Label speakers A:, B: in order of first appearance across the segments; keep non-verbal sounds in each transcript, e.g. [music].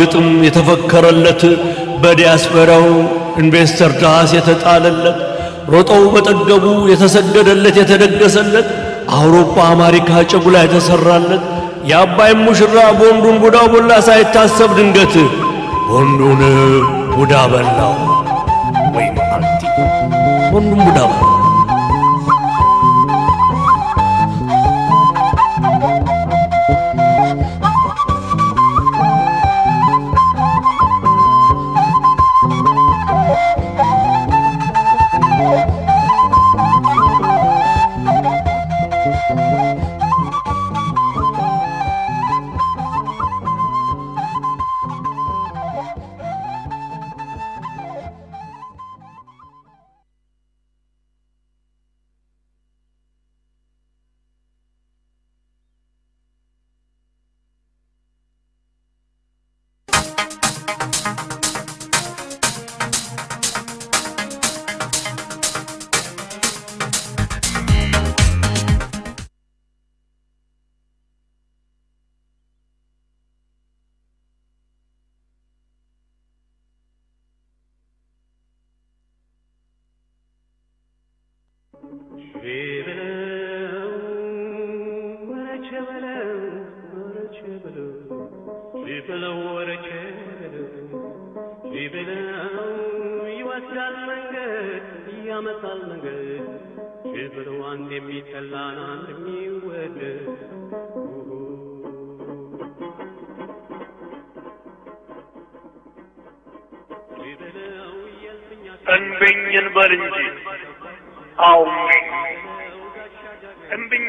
A: በግጥም የተፈከረለት በዲያስፖራው ኢንቨስተር ዳስ የተጣለለት ሮጠው በጠገቡ የተሰገደለት የተደገሰለት አውሮፓ አሜሪካ ጨጉላ የተሰራለት የአባይ ሙሽራ ቦንዱን ቡዳ ቦላ ሳይታሰብ ድንገት ቦንዱን ቡዳ በላው ወይ ቦንዱን ቡዳ በላው።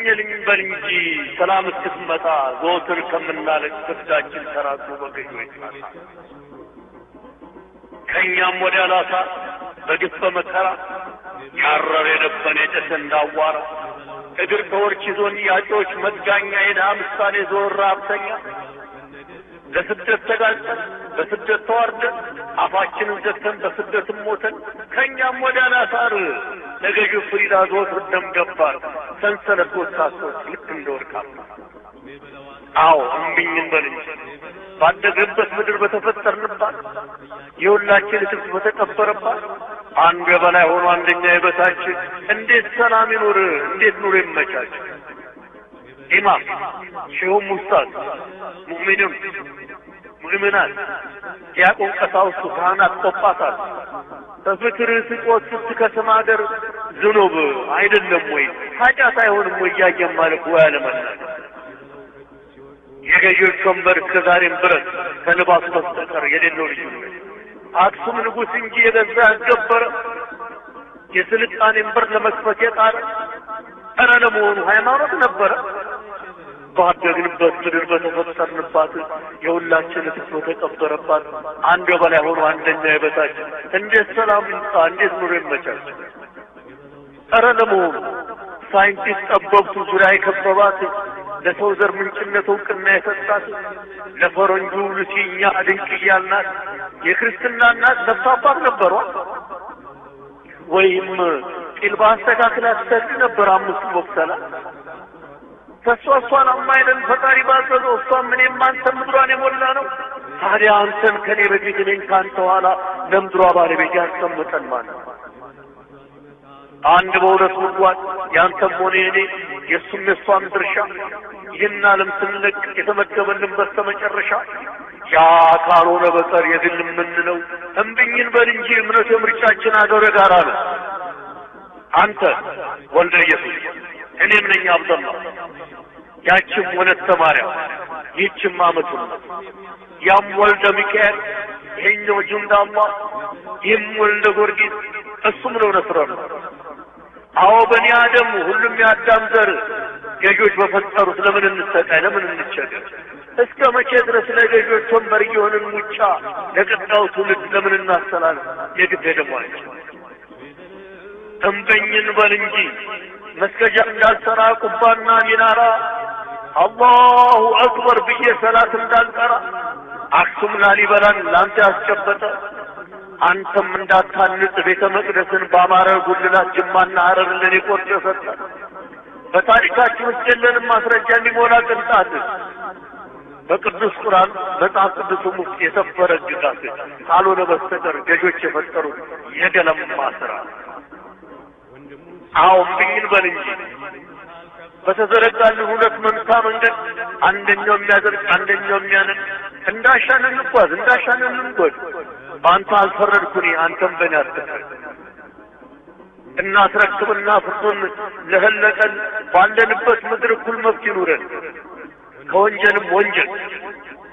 B: እምብኝልኝ በል እንጂ ሰላም እስክትመጣ ዘወትር ከምናለቅ ፍርዳችን ተራሱ በገዢዎች ጣሳ ከእኛም ወዲያ ላሳ በግፍ በመከራ ያረር የደበን የጨሰ እንዳዋራ እግር ከወርች ይዞን ያጮች መጋኛ የድሃ ምሳሌ ዞር ሀብተኛ ለስደት ተጋልጠን በስደት ተዋርደን አፋችንን ዘግተን በስደትም ሞተን ከእኛም ወዲያ ላሳር ለገዢው ፍሪዳ ዘወትር ደም ገባር ሰንሰለት ጎሳሶች ልክ እንደ አዎ እምቢኝን በል እንጂ ባደግንበት ምድር በተፈጠርንባት የሁላችን እትብት በተቀበረባት አንዱ የበላይ ሆኖ አንደኛ የበታች እንዴት ሰላም ይኑር? እንዴት ኑሮ ይመቻች? ኢማም ሼሁም ኡስታዝ ሙእሚንም ሙእምናት ዲያቆን ቀሳውስቱ ካህናት ቆጳሳት በፍቅር ስጦት ስትከስም ሀገር ዝኑብ አይደለም ወይ? ኃጢአት አይሆንም ወይ? እያየን ማለፍ ወይ አለመናገር የገዢዎች ወንበር እስከ ዛሬም ብረት ከልባሱ በስተቀር የሌለው ልዩነት አክሱም ንጉሥ እንጂ የገዛ ያስገበረ የስልጣኔን በር ለመክፈት የጣረ ኧረ ለመሆኑ ሃይማኖት ነበረ? ባደግንበት ምድር በተፈጠርንባት የሁላችን እትብት በተቀበረባት አንዱ በላይ ሆኖ አንደኛ የበታች እንዴት ሰላም ይምጣ? እንዴት ኑሮ ይመቻች? ኧረ ለመሆኑ ሳይንቲስት ጠበብቱ ዙሪያ የከበባት ለሰው ዘር ምንጭነት እውቅና የሰጣት ለፈረንጁ ሉሲኛ ድንቅ እያልናት የክርስትና እናት ነፍስ ነበሯ ወይም ጢል በአስተካክላ ትሰግድ ነበር አምስቱ ወቅተላ ከእሷ እሷን አማይለን ፈጣሪ ባዘዘው እሷም እኔም አንተም ምድሯን የሞላ ነው። ታዲያ አንተን ከኔ በፊት እኔን ከአንተ ኋላ ለምድሯ ባለቤት ያስቀምጠን ማለት ነው አንድ በሁለት ጉድጓድ ያንተም ሆነ የኔ የእሱም የእሷም ድርሻ ይህን ዓለም ስንለቅ የተመደበልን በስተመጨረሻ ያ ካልሆነ በቀር የግል የምንለው እምብኝን በል እንጂ እምነቱ የምርጫችን አገረ ጋር ነው። አንተ ወልደ ኢየሱስ እኔም ነኝ አብደላ ያችም ወለተ ማርያም ይህችም አመቱ ያም ወልደ ሚካኤል ይሄኛው ጁንዳ አላህ ይህም ወልደ ጊዮርጊስ እሱም ነው ነስረላ አዎ በኒ አደም ሁሉም የአዳም ዘር ገዦች በፈጠሩት ለምን እንሰቃይ? ለምን እንቸገር? እስከ መቼ ድረስ ለገዦች ወንበር እየሆንን ሙጫ ለቀጣዩ ትውልድ ለምን እናስተላልፍ? የግድ ደሟቸው እምበኝን በል እንጂ መስገጃ እንዳልሰራ ቁባና ሚናራ አላሁ አክበር ብዬ ሰላት እንዳልጠራ አክሱም ላሊበላን ለአንተ ያስጨበጠ አንተም እንዳታንጽ ቤተ መቅደስን በአማረ ጉልላት ጅማና ሐረር ለኔ ቆርጦ ሰጠ። በታሪካችን ውስጥ የለንም ማስረጃ የሚሞላ ቅንጣት በቅዱስ ቁርአን መጽሐፍ ቅዱስም ውስጥ የሰፈረ ግጋት ካልሆነ በስተቀር ገዦች የፈጠሩት የገለማ ስራ። እምቢኝን በል እንጂ በተዘረጋልን ሁለት መንታ መንገድ አንደኛው የሚያደርግ አንደኛው የሚያነድ እንዳሻን እንጓዝ እንዳሻን እንንጎድ። በአንተ አልፈረድኩኔ አንተም በእኔ አትፍረድ። እናስረክብና ፍርዱን ለህለቀን ባለንበት ምድር እኩል መብት ይኑረን። ከወንጀልም ወንጀል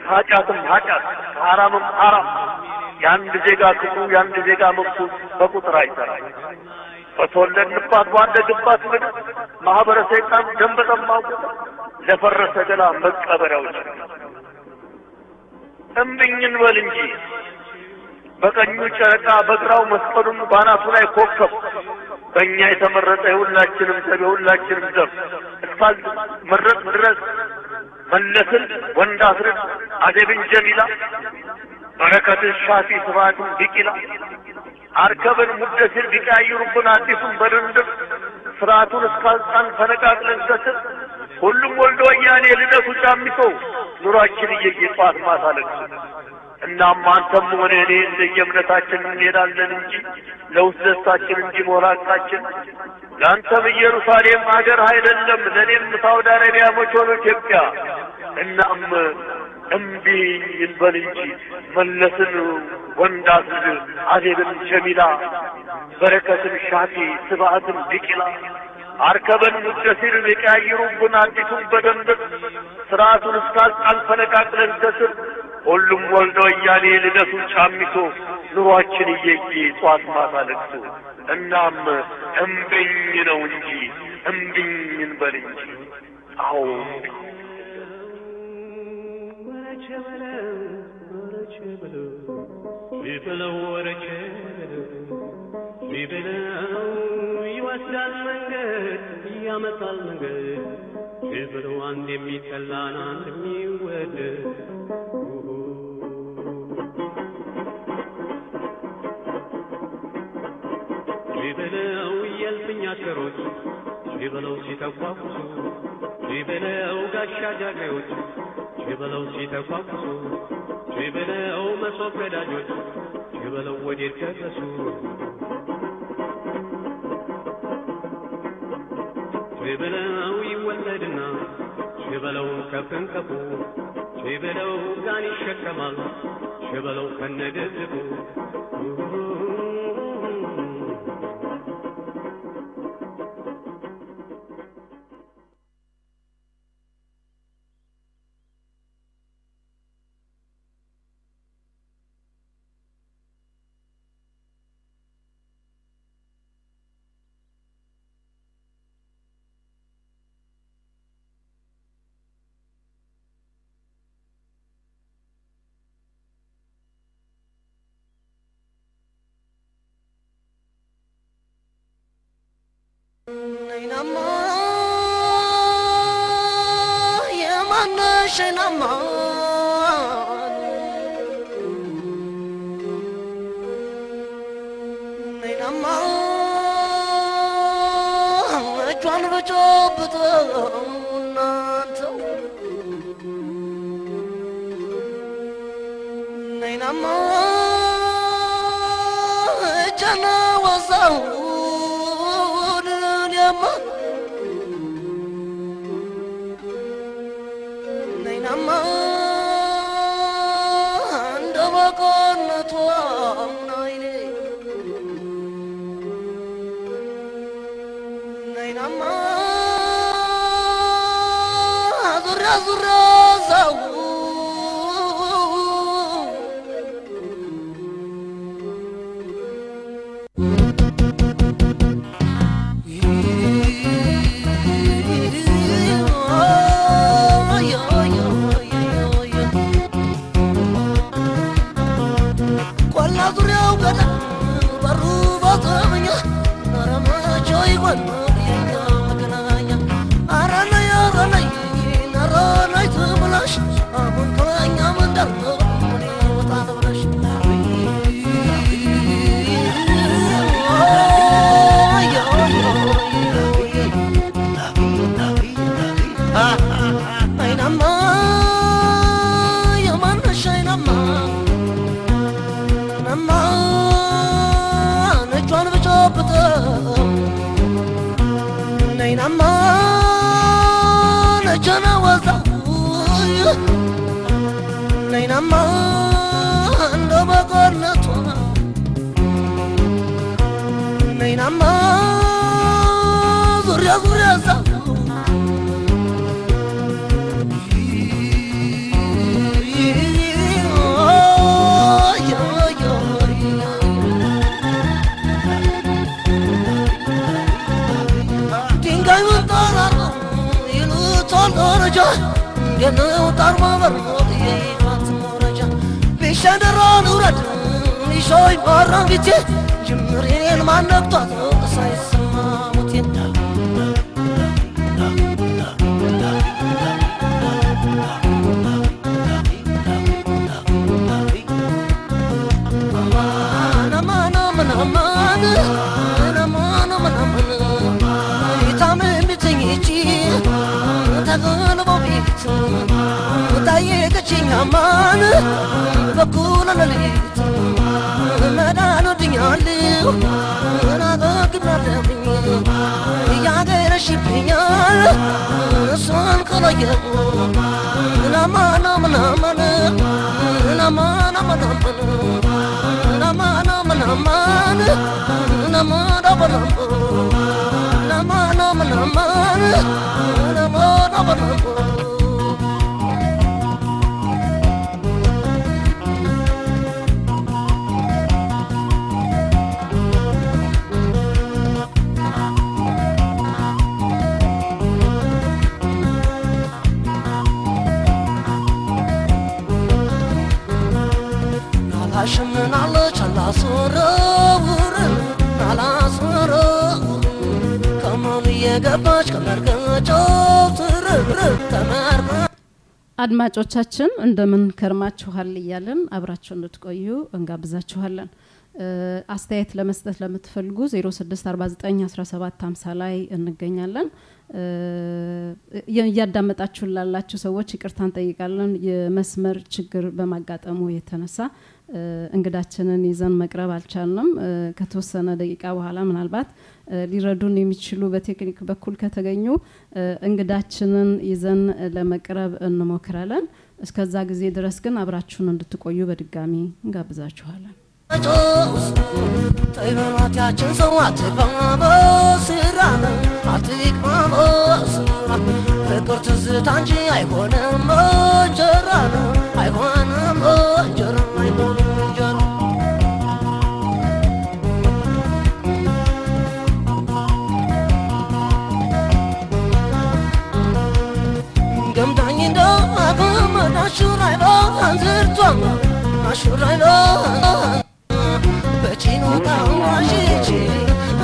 B: ከኃጢአትም ኃጢአት ከሐራምም ሐራም የአንድ ዜጋ ክብሩ የአንድ ዜጋ መብቱ በቁጥር አይሰራም። በተወለድንባት ባደግባት ምድር ማህበረ ሰይጣን ደም በጠማው ለፈረሰ ገላ መቀበሪያዎች እምብኝን በል እንጂ። በቀኙ ጨረቃ በግራው መስቀሉን ባናቱ ላይ ኮከብ። በእኛ የተመረጠ የሁላችንም ዘብ የሁላችንም ዘብ እስካል መረጥ ድረስ መለስን ወንድ አስርድ አደብን ጀሚላ። በረከትን ሻፊ ስብሐትን ቢቂላ አርከብን ሙደሲር ቢቀያይሩብን አዲሱን በድንድር ስርዓቱን እስካልጣን ፈነቃቅለን ከስር ሁሉም ወልዶ ወያኔ ልደቱ ጫሚቶ ኑሯችን እየየ ለቅሶ እናም አንተም ሆነ እኔ እንደየእምነታችን እንሄዳለን እንጂ ለውስጥ ደስታችን እንጂ ሞላቃችን ለአንተም ኢየሩሳሌም ሀገር አይደለም፣ ለእኔም ሳውዲ አረቢያ ሆኖ ኢትዮጵያ። እናም እምቢ እንበል እንጂ መለስን አስድ አዜብን ጀሚላ በረከትን ሻፊ ስብዓትን ቢቂላ። አርከበን ሙደሲር የቀያይሩብን አዲሱን በደንብ ስርዓቱን እስካልጣል ፈነቃቅለን ከስር ሁሉም ወልደ ወያኔ ልደቱን ጫሚቶ ኑሯችን እየየ ጧት ማታ ለቅሶ እናም እምብኝ ነው እንጂ እምብኝ እንበል እንጂ አዎ እምቢኝ
C: ቢበለው ወረቼ ቢበለው ይወስዳል መንገድ ያመጣል መንገድ ቢበለው አንድ የሚጠላን አንድ የሚወደድ ቢበለው የልፍኝ አሽከሮች ቢበለው ሲተኳኩሱ ቢበለው ጋሻ ጃግሬዎች ቢበለው ሲተኳኩሱ ቢበለው መሶብ ገዳጆች ቢበለው ወዴት ደረሱ ቢበለው ይወለድና ቢበለው ከፍንከፉ ቢበለው ጋን ይሸከማል ቢበለው ከነድብቁ Naman, naman, naman, naman, naman, naman, naman, አላስወረውር አላስወረውር ከመኑ እየገባች ከመርገጫው ትርር ከመርገ
D: አድማጮቻችን እንደምን ከርማችኋል እያለን አብራችሁ እንድትቆዩ እንጋብዛችኋለን። አስተያየት ለመስጠት ለምትፈልጉ 06491750 ላይ እንገኛለን። እያዳመጣችሁን ላላችሁ ሰዎች ይቅርታ እንጠይቃለን። የመስመር ችግር በማጋጠሙ የተነሳ እንግዳችንን ይዘን መቅረብ አልቻልንም። ከተወሰነ ደቂቃ በኋላ ምናልባት ሊረዱን የሚችሉ በቴክኒክ በኩል ከተገኙ እንግዳችንን ይዘን ለመቅረብ እንሞክራለን። እስከዛ ጊዜ ድረስ ግን አብራችሁን እንድትቆዩ በድጋሚ እንጋብዛችኋለን።
C: ጠይበሏት ያችን ሰው ገምዳኝ እንደ አገመድ አሹራይ በአንዝርቷ አሹራይ በቺኖ ቃማሽቺ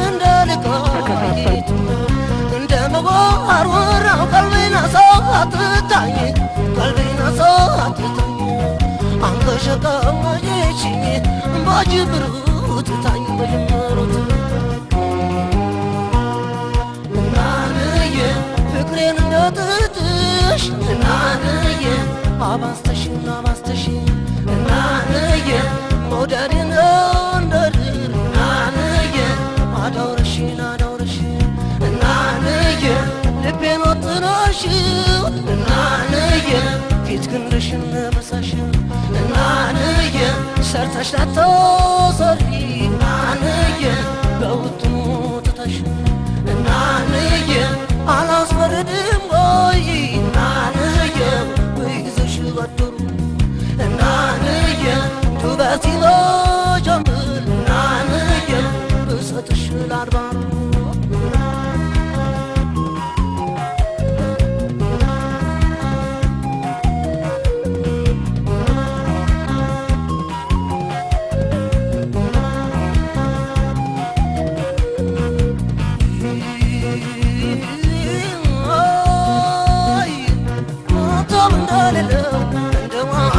C: እንደ ልቃይቱ እንደ መጓር ወራው ቀልቤና ሰው አትታኝ ቀልቤና ሰው አትታኝ አንገሸቀመችኝ ባጅብሩት ታኝ በጅምሩት እናንየ ፍቅሬን taşlarınayım Avaz taşın avaz taşın. Nanayım Modarın onların nanayım Adorışın adorışın. Nanayım Lüpen otun aşın nanayım Fitkin rışın nımız aşın. Nanayım Sertaşla tozarın nanayım Bavutun mutu taşın. Nanayım Alas varıdım boyun tulatun Nanıgın tübetilo camın Nanıgın bu satışlar var.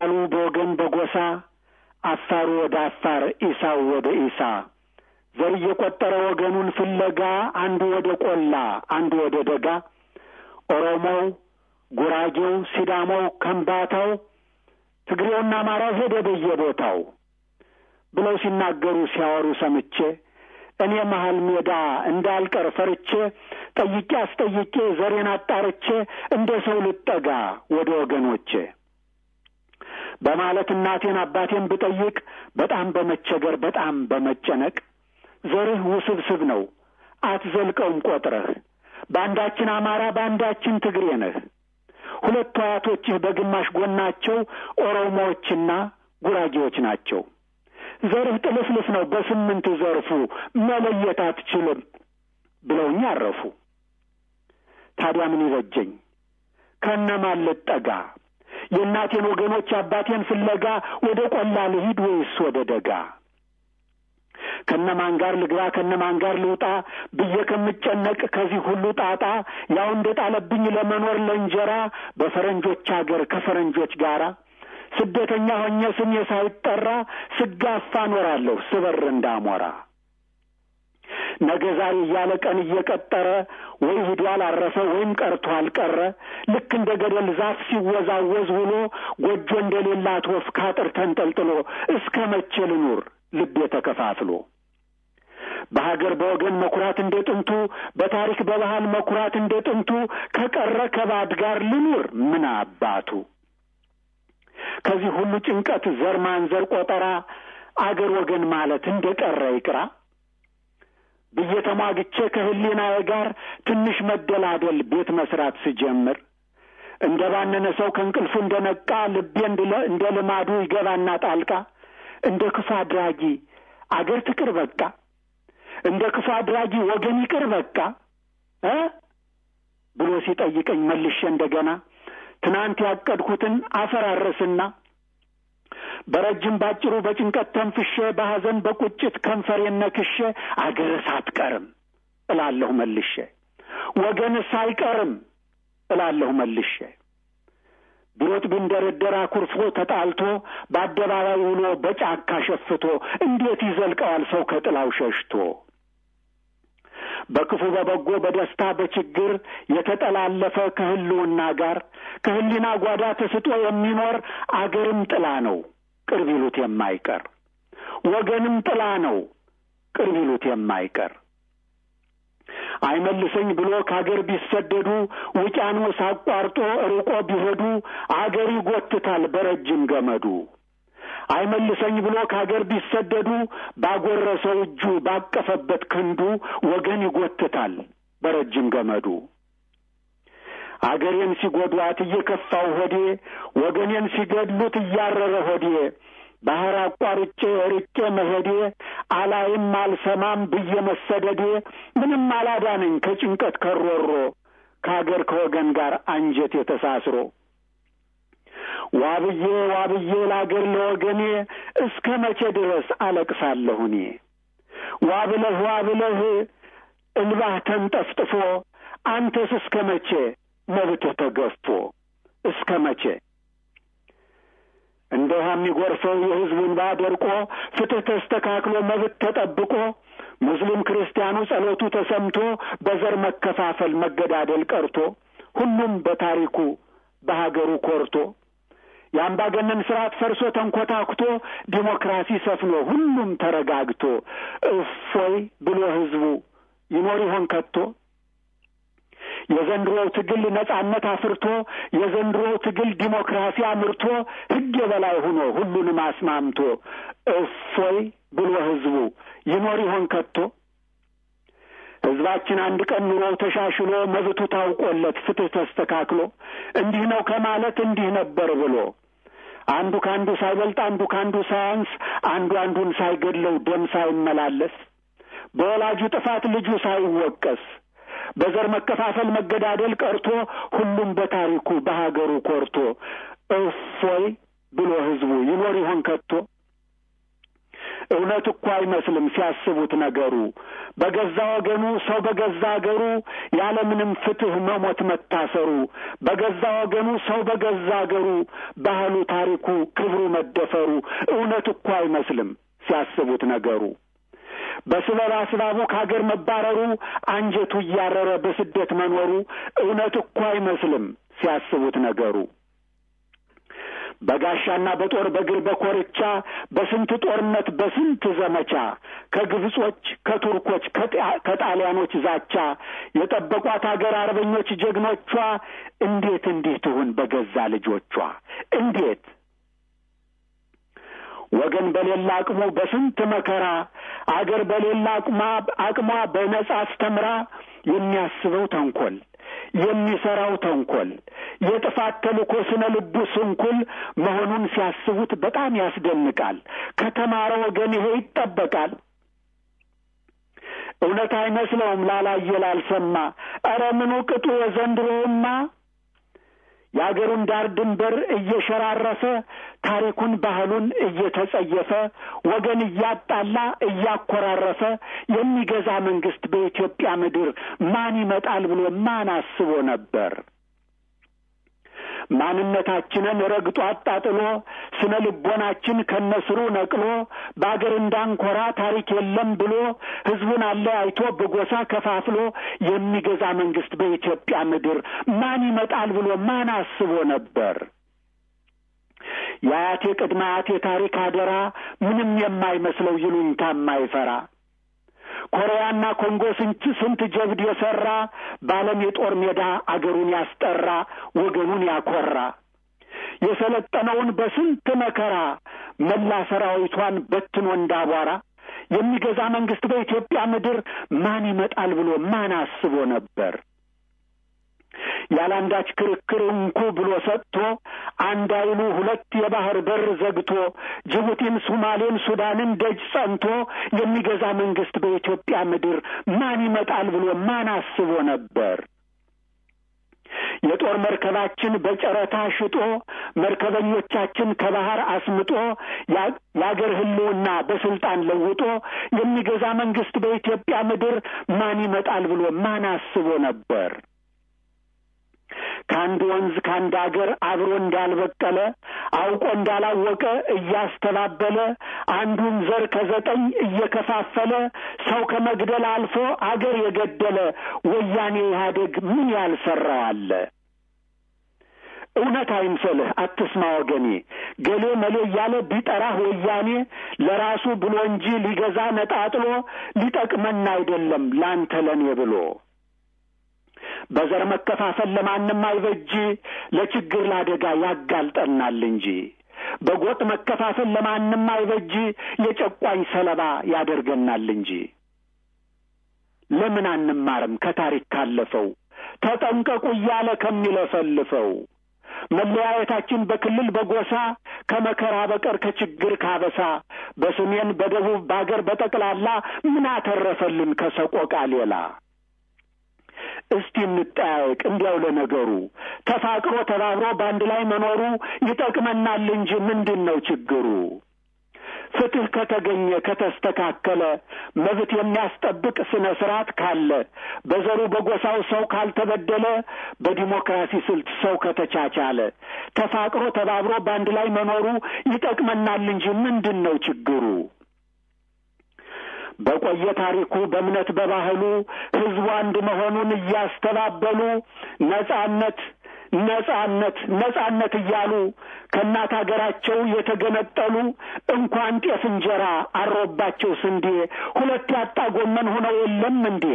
E: ቃሉ በወገን በጎሳ አፋሩ ወደ አፋር ኢሳው ወደ ኢሳ። ዘር እየቆጠረ ወገኑን ፍለጋ አንዱ ወደ ቆላ አንዱ ወደ ደጋ። ኦሮሞው፣ ጉራጌው፣ ሲዳማው፣ ከምባታው ትግሬውና አማራው ሄደ በየቦታው ብለው ሲናገሩ ሲያወሩ ሰምቼ እኔ መሀል ሜዳ እንዳልቀር ፈርቼ ጠይቄ አስጠይቄ ዘሬን አጣርቼ እንደ ሰው ልጠጋ ወደ ወገኖቼ። በማለት እናቴን አባቴን ብጠይቅ በጣም በመቸገር በጣም በመጨነቅ ዘርህ ውስብስብ ነው አትዘልቀውም ቆጥረህ በአንዳችን አማራ በአንዳችን ትግሬ ነህ። ሁለቱ አያቶችህ በግማሽ ጎናቸው ኦሮሞዎችና ጉራጌዎች ናቸው ዘርህ ጥልፍልፍ ነው። በስምንት ዘርፉ መለየት አትችልም ብለውኝ አረፉ። ታዲያ ምን ይበጀኝ? ከነማን ልጠጋ? የእናቴን ወገኖች አባቴን ፍለጋ ወደ ቆላ ልሂድ ወይስ ወደ ደጋ? ከነማን ጋር ልግባ? ከነማን ጋር ልውጣ? ብዬ ከምጨነቅ ከዚህ ሁሉ ጣጣ ያው እንደ ጣለብኝ ለመኖር ለእንጀራ በፈረንጆች አገር ከፈረንጆች ጋራ ስደተኛ ሆኜ ስሜ ሳይጠራ ስጋፋ ኖራለሁ ስበር እንዳሞራ። ነገ ዛሬ እያለ ቀን እየቀጠረ ወይ ሂዷል አረፈ ወይም ቀርቷል ቀረ ልክ እንደ ገደል ዛፍ ሲወዛወዝ ውሎ ጎጆ እንደሌላት ወፍ ካጥር ተንጠልጥሎ እስከ መቼ ልኑር ልቤ ተከፋፍሎ? በሀገር በወገን መኩራት እንደ ጥንቱ በታሪክ በባህል መኩራት እንደ ጥንቱ ከቀረ ከባድ ጋር ልኑር ምን አባቱ ከዚህ ሁሉ ጭንቀት ዘር ማንዘር ቆጠራ አገር ወገን ማለት እንደ ቀረ ይቅራ። ብዬ ተሟግቼ ከህሊናዬ ጋር ትንሽ መደላደል ቤት መስራት ስጀምር እንደ ባነነ ሰው ከእንቅልፉ እንደ ነቃ ልቤ እንደ ልማዱ ይገባና ጣልቃ እንደ ክፉ አድራጊ አገር ትቅር በቃ እንደ ክፉ አድራጊ ወገን ይቅር በቃ ብሎ ሲጠይቀኝ መልሼ እንደገና ትናንት ያቀድኩትን አፈራረስና በረጅም ባጭሩ በጭንቀት ተንፍሼ በሐዘን በቁጭት ከንፈሬን ነክሼ አገርስ አትቀርም እላለሁ መልሼ። ወገንስ አይቀርም እላለሁ መልሼ። ቢሮጥ ቢንደረደር አኩርፎ ተጣልቶ በአደባባይ ውሎ በጫካ ሸፍቶ እንዴት ይዘልቀዋል ሰው ከጥላው ሸሽቶ በክፉ በበጎ በደስታ በችግር የተጠላለፈ ከህልውና ጋር ከህሊና ጓዳ ተስጦ የሚኖር አገርም ጥላ ነው ቅርብ ይሉት የማይቀር ወገንም ጥላ ነው ቅርብ ይሉት የማይቀር። አይመልሰኝ ብሎ ከአገር ቢሰደዱ ውቅያኖስ አቋርጦ ርቆ ቢሄዱ አገር ይጎትታል በረጅም ገመዱ አይመልሰኝ ብሎ ከአገር ቢሰደዱ ባጎረሰው እጁ ባቀፈበት ክንዱ ወገን ይጎትታል በረጅም ገመዱ። አገሬን ሲጐዷት እየከፋው ሆዴ ወገኔን ሲገድሉት እያረረ ሆዴ። ባህር አቋርጬ ርቄ መሄዴ አላይም አልሰማም ብዬ መሰደዴ ምንም አላዳነኝ ከጭንቀት ከሮሮ ከአገር ከወገን ጋር አንጀት የተሳስሮ ዋብዬ ዋብዬ ለአገር ለወገኔ እስከ መቼ ድረስ አለቅሳለሁ እኔ ዋብለህ ዋብለህ እንባህ ተንጠፍጥፎ አንተስ እስከ መቼ መብትህ ተገፎ? እስከ መቼ? እንደ ውሃ የሚጎርፈው የሕዝቡ እንባ ደርቆ ተስተካክሎ መብት ተጠብቆ ሙስሊም ክርስቲያኑ ጸሎቱ ተሰምቶ በዘር መከፋፈል መገዳደል ቀርቶ ሁሉም በታሪኩ በሀገሩ ኮርቶ የአምባገነን ስርዓት ፈርሶ ተንኮታኩቶ ዲሞክራሲ ሰፍኖ ሁሉም ተረጋግቶ እፎይ ብሎ ሕዝቡ ይኖር ይሆን ከቶ? የዘንድሮው ትግል ነጻነት አፍርቶ የዘንድሮው ትግል ዲሞክራሲ አምርቶ ሕግ የበላይ ሆኖ ሁሉንም አስማምቶ እፎይ ብሎ ሕዝቡ ይኖር ይሆን ከቶ? ሕዝባችን አንድ ቀን ኑሮው ተሻሽሎ መብቱ ታውቆለት ፍትህ ተስተካክሎ እንዲህ ነው ከማለት እንዲህ ነበር ብሎ አንዱ ከአንዱ ሳይበልጥ አንዱ ከአንዱ ሳያንስ አንዱ አንዱን ሳይገድለው ደም ሳይመላለስ በወላጁ ጥፋት ልጁ ሳይወቀስ በዘር መከፋፈል መገዳደል ቀርቶ ሁሉም በታሪኩ በሀገሩ ኮርቶ እፎይ ብሎ ሕዝቡ ይኖር ይሆን ከቶ? እውነት እኮ አይመስልም ሲያስቡት ነገሩ። በገዛ ወገኑ ሰው በገዛ አገሩ ያለምንም ፍትህ መሞት መታሰሩ። በገዛ ወገኑ ሰው በገዛ አገሩ ባህሉ፣ ታሪኩ፣ ክብሩ መደፈሩ እውነት እኮ አይመስልም ሲያስቡት ነገሩ። በስበብ አስባቡ ከሀገር መባረሩ አንጀቱ እያረረ በስደት መኖሩ እውነት እኮ አይመስልም ሲያስቡት ነገሩ በጋሻና በጦር በእግር በኮርቻ በስንት ጦርነት በስንት ዘመቻ ከግብጾች ከቱርኮች ከጣ- ከጣሊያኖች ዛቻ የጠበቋት አገር አርበኞች ጀግኖቿ እንዴት እንዲህ ትሁን በገዛ ልጆቿ? እንዴት? ወገን በሌላ አቅሙ በስንት መከራ አገር በሌላ አቅሟ በነጻ አስተምራ የሚያስበው ተንኮል የሚሰራው ተንኮል የጥፋት ተልእኮ ስነ ልቡ ስንኩል መሆኑን ሲያስቡት በጣም ያስደንቃል። ከተማረ ወገን ይሄ ይጠበቃል። እውነት አይመስለውም ላላየ ላልሰማ። ኧረ ምኑ ቅጡ የዘንድሮውማ የአገሩን ዳር ድንበር እየሸራረፈ ታሪኩን ባህሉን እየተጸየፈ ወገን እያጣላ እያኮራረፈ የሚገዛ መንግስት በኢትዮጵያ ምድር ማን ይመጣል ብሎ ማን አስቦ ነበር? ማንነታችንን ረግጦ አጣጥሎ ስነ ልቦናችን ከነስሩ ነቅሎ በአገር እንዳንኮራ ታሪክ የለም ብሎ ህዝቡን አለያይቶ በጎሳ ከፋፍሎ የሚገዛ መንግስት በኢትዮጵያ ምድር ማን ይመጣል ብሎ ማን አስቦ ነበር? የአያቴ ቅድመ አያቴ ታሪክ አደራ ምንም የማይመስለው ይሉኝታ የማይፈራ ኮሪያና ኮንጎ ስንት ስንት ጀብድ የሰራ በዓለም የጦር ሜዳ አገሩን ያስጠራ ወገኑን ያኮራ የሰለጠነውን በስንት መከራ መላ ሰራዊቷን በትኖ እንዳቧራ የሚገዛ መንግስት በኢትዮጵያ ምድር ማን ይመጣል ብሎ ማን አስቦ ነበር? ያለአንዳች ክርክር እንኩ ብሎ ሰጥቶ አንድ አይሉ ሁለት የባህር በር ዘግቶ ጅቡቲን፣ ሱማሌን፣ ሱዳንን ደጅ ጸንቶ የሚገዛ መንግስት በኢትዮጵያ ምድር ማን ይመጣል ብሎ ማን አስቦ ነበር? የጦር መርከባችን በጨረታ ሽጦ መርከበኞቻችን ከባህር አስምጦ የአገር ህልውና በስልጣን ለውጦ የሚገዛ መንግስት በኢትዮጵያ ምድር ማን ይመጣል ብሎ ማን አስቦ ነበር? ከአንድ ወንዝ ከአንድ አገር አብሮ እንዳልበቀለ አውቆ እንዳላወቀ እያስተባበለ አንዱን ዘር ከዘጠኝ እየከፋፈለ ሰው ከመግደል አልፎ አገር የገደለ ወያኔ ኢህአዴግ ምን ያልሰራው አለ? እውነት አይምሰልህ፣ አትስማ ወገኔ። ገሌ መሌ እያለ ቢጠራህ ወያኔ ለራሱ ብሎ እንጂ ሊገዛ ነጣጥሎ ሊጠቅመን አይደለም ላንተ ለኔ ብሎ በዘር መከፋፈል ለማንም አይበጅ፣ ለችግር ለአደጋ ያጋልጠናል እንጂ። በጎጥ መከፋፈል ለማንም አይበጅ፣ የጨቋኝ ሰለባ ያደርገናል እንጂ። ለምን አንማርም ከታሪክ ካለፈው ተጠንቀቁ እያለ ከሚለፈልፈው መለያየታችን በክልል በጎሳ ከመከራ በቀር ከችግር ካበሳ በሰሜን በደቡብ በአገር በጠቅላላ ምን አተረፈልን ከሰቆቃ ሌላ? እስቲ እንጠያየቅ እንዲያው ለነገሩ ተፋቅሮ ተባብሮ በአንድ ላይ መኖሩ ይጠቅመናል እንጂ ምንድን ነው ችግሩ? ፍትህ ከተገኘ ከተስተካከለ መብት የሚያስጠብቅ ስነ ስርዓት ካለ በዘሩ በጎሳው ሰው ካልተበደለ በዲሞክራሲ ስልት ሰው ከተቻቻለ ተፋቅሮ ተባብሮ በአንድ ላይ መኖሩ ይጠቅመናል እንጂ ምንድን ነው ችግሩ? በቆየ ታሪኩ በእምነት በባህሉ ህዝቡ አንድ መሆኑን እያስተባበሉ ነጻነት ነጻነት ነጻነት እያሉ ከእናት አገራቸው የተገነጠሉ እንኳን ጤፍ እንጀራ አሮባቸው ስንዴ ሁለት ያጣ ጎመን ሆነው የለም እንዴ?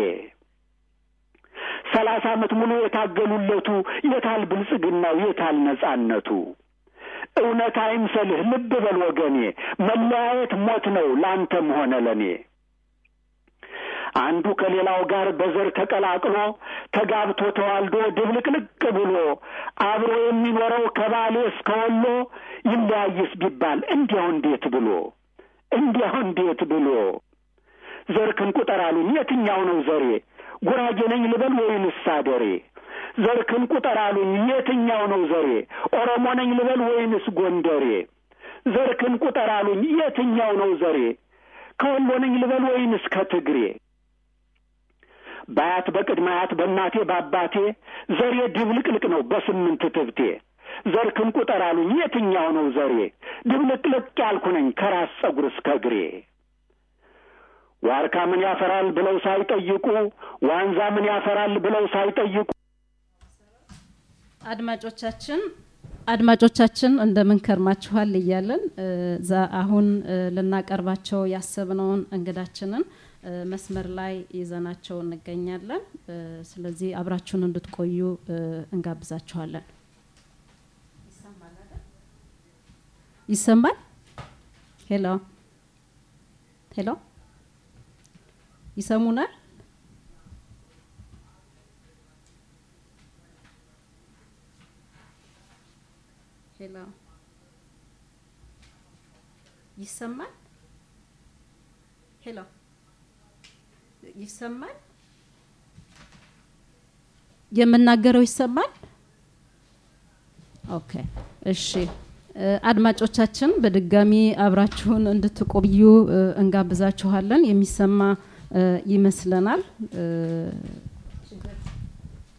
E: ሰላሳ ዓመት ሙሉ የታገሉለቱ የታል ብልጽግናው የታል ነጻነቱ? እውነት አይምሰልህ ልብ በል ወገኔ፣ መለያየት ሞት ነው ላንተም ሆነ ለእኔ። አንዱ ከሌላው ጋር በዘር ተቀላቅሎ ተጋብቶ ተዋልዶ ድብልቅልቅ ብሎ አብሮ የሚኖረው ከባሌ እስከ ወሎ ይለያይስ ቢባል እንዲያው እንዴት ብሎ እንዲያው እንዴት ብሎ ዘርክን ቁጠር አሉኝ የትኛው ነው ዘሬ? ጉራጌ ነኝ ልበል ወይንስ አደሬ? ዘርክን ቁጠር አሉኝ የትኛው ነው ዘሬ? ኦሮሞ ነኝ ልበል ወይንስ ጎንደሬ? ዘርክን ቁጠር አሉኝ የትኛው ነው ዘሬ? ከወሎ ነኝ ልበል ወይንስ ከትግሬ? በአያት በቅድመ አያት በእናቴ በአባቴ ዘሬ ድብልቅልቅ ነው በስምንት ትብቴ። ዘርክን ቁጠር አሉኝ የትኛው ነው ዘሬ? ድብልቅልቅ ያልኩ ነኝ ከራስ ጸጉር እስከ እግሬ። ዋርካ ምን ያፈራል ብለው ሳይጠይቁ፣ ዋንዛ ምን ያፈራል ብለው ሳይጠይቁ
D: አድማጮቻችን አድማጮቻችን እንደምን ከርማችኋል እያለን አሁን ልናቀርባቸው ያሰብነውን እንግዳችንን መስመር ላይ ይዘናቸው እንገኛለን። ስለዚህ አብራችሁን እንድትቆዩ እንጋብዛችኋለን። ይሰማል? hello hello፣ ይሰሙናል? hello ይሰማል? hello ይሰማል? የምናገረው ይሰማል? okay እሺ። አድማጮቻችን በድጋሚ አብራችሁን እንድትቆዩ እንጋብዛችኋለን። የሚሰማ ይመስለናል።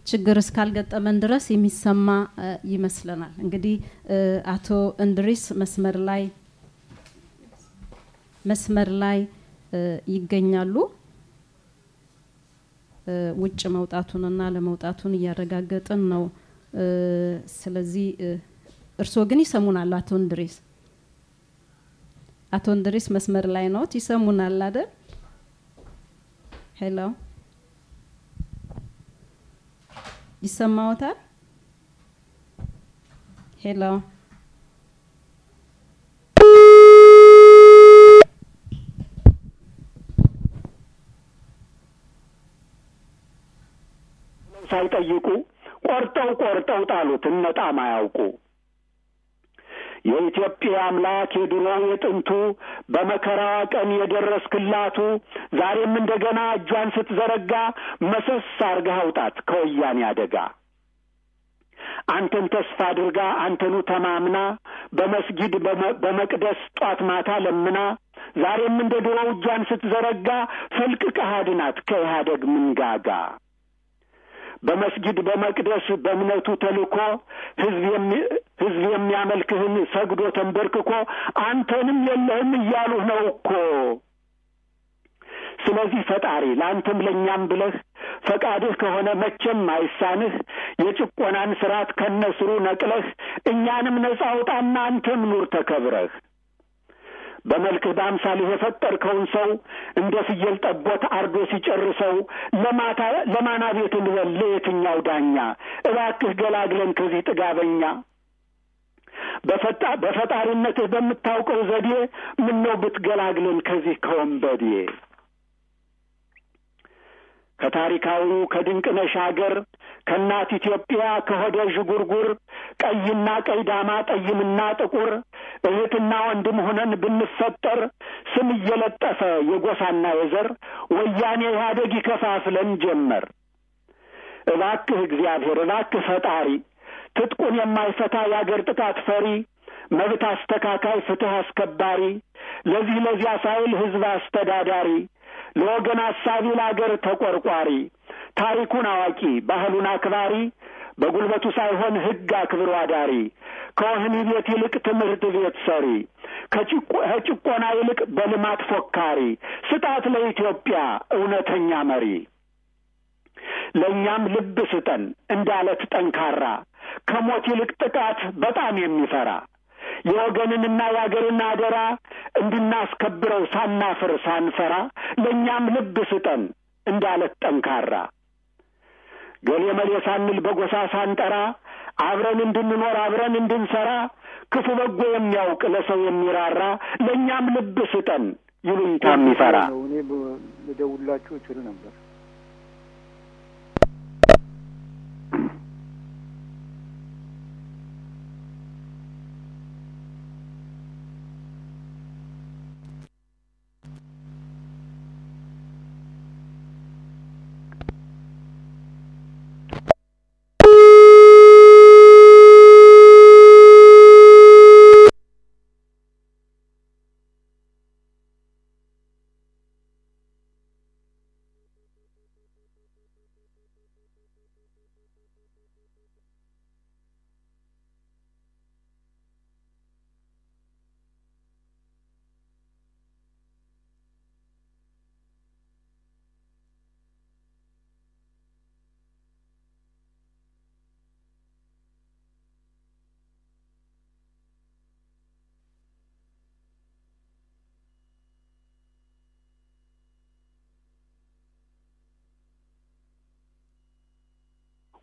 D: ችግር እስካልገጠመን ድረስ የሚሰማ ይመስለናል። እንግዲህ አቶ እንድሪስ መስመር ላይ መስመር ላይ ይገኛሉ። ውጭ መውጣቱንና ለመውጣቱን እያረጋገጥን ነው። ስለዚህ እርስዎ ግን ይሰሙናል? አቶ እንድሪስ አቶ እንድሪስ መስመር ላይ ኖት? ይሰሙናል አይደል? hello ይሰማዎታል? hello
E: ሳይጠይቁ ቆርጠው ቆርጠው ጣሉት እነጣም አያውቁ። የኢትዮጵያ አምላክ የድሮው የጥንቱ በመከራዋ ቀን የደረስክላቱ ዛሬም እንደገና እጇን ስትዘረጋ መሰስ አርገህ አውጣት ከወያኔ አደጋ። አንተን ተስፋ አድርጋ አንተኑ ተማምና በመስጊድ በመ- በመቅደስ ጧት ማታ ለምና ዛሬም እንደ ድሮው እጇን ስትዘረጋ ፈልቅቀህ አድናት ከኢህአደግ ምንጋጋ። በመስጊድ በመቅደስ በእምነቱ ተልኮ ህዝብ ህዝብ የሚያመልክህን ሰግዶ ተንበርክኮ አንተንም የለህም እያሉህ ነው እኮ። ስለዚህ ፈጣሪ ለአንተም ለእኛም ብለህ ፈቃድህ ከሆነ መቼም አይሳንህ የጭቆናን ስርዓት ከነስሩ ነቅለህ እኛንም ነጻ አውጣና አንተም ኑር ተከብረህ። በመልክህ በአምሳልህ የፈጠርከውን ሰው እንደ ፍየል ጠቦት አርዶ ሲጨርሰው ለማታ ለማና ቤት እንበል ለየትኛው ዳኛ? እባክህ ገላግለን ከዚህ ጥጋበኛ። በፈጣ በፈጣሪነትህ በምታውቀው ዘዴ ምነው ብትገላግለን ከዚህ ከወንበዴ። ከታሪካዊው ከድንቅነሽ አገር ከእናት ኢትዮጵያ ከሆደ ዥጉርጉር ቀይና ቀይ ዳማ ጠይምና ጥቁር እህትና ወንድም ሆነን ብንፈጠር ስም እየለጠፈ የጎሳና የዘር ወያኔ ኢህአዴግ ይከፋፍለን ጀመር። እባክህ እግዚአብሔር እባክህ ፈጣሪ ትጥቁን የማይፈታ የአገር ጥቃት ፈሪ መብት አስተካካይ ፍትህ አስከባሪ ለዚህ ለዚያ ሳይል ህዝብ አስተዳዳሪ ለወገን አሳቢ ለአገር ተቆርቋሪ ታሪኩን አዋቂ ባህሉን አክባሪ በጉልበቱ ሳይሆን ህግ አክብሮ አዳሪ ከወህኒ ቤት ይልቅ ትምህርት ቤት ሰሪ ከጭቆ- ከጭቆና ይልቅ በልማት ፎካሪ ስጣት ለኢትዮጵያ እውነተኛ መሪ። ለእኛም ልብ ስጠን እንዳለት ጠንካራ ከሞት ይልቅ ጥቃት በጣም የሚፈራ የወገንንና የአገርን አደራ እንድናስከብረው ሳናፍር ሳንፈራ ለእኛም ልብ ስጠን እንዳለት ጠንካራ። ገሌ መሌ ሳንል በጎሳ ሳንጠራ አብረን እንድንኖር አብረን እንድንሰራ ክፉ በጎ የሚያውቅ ለሰው የሚራራ ለእኛም ልብ ስጠን ይሉኝታ የሚፈራ
F: እኔ ልደውልላችሁ እችል ነበር።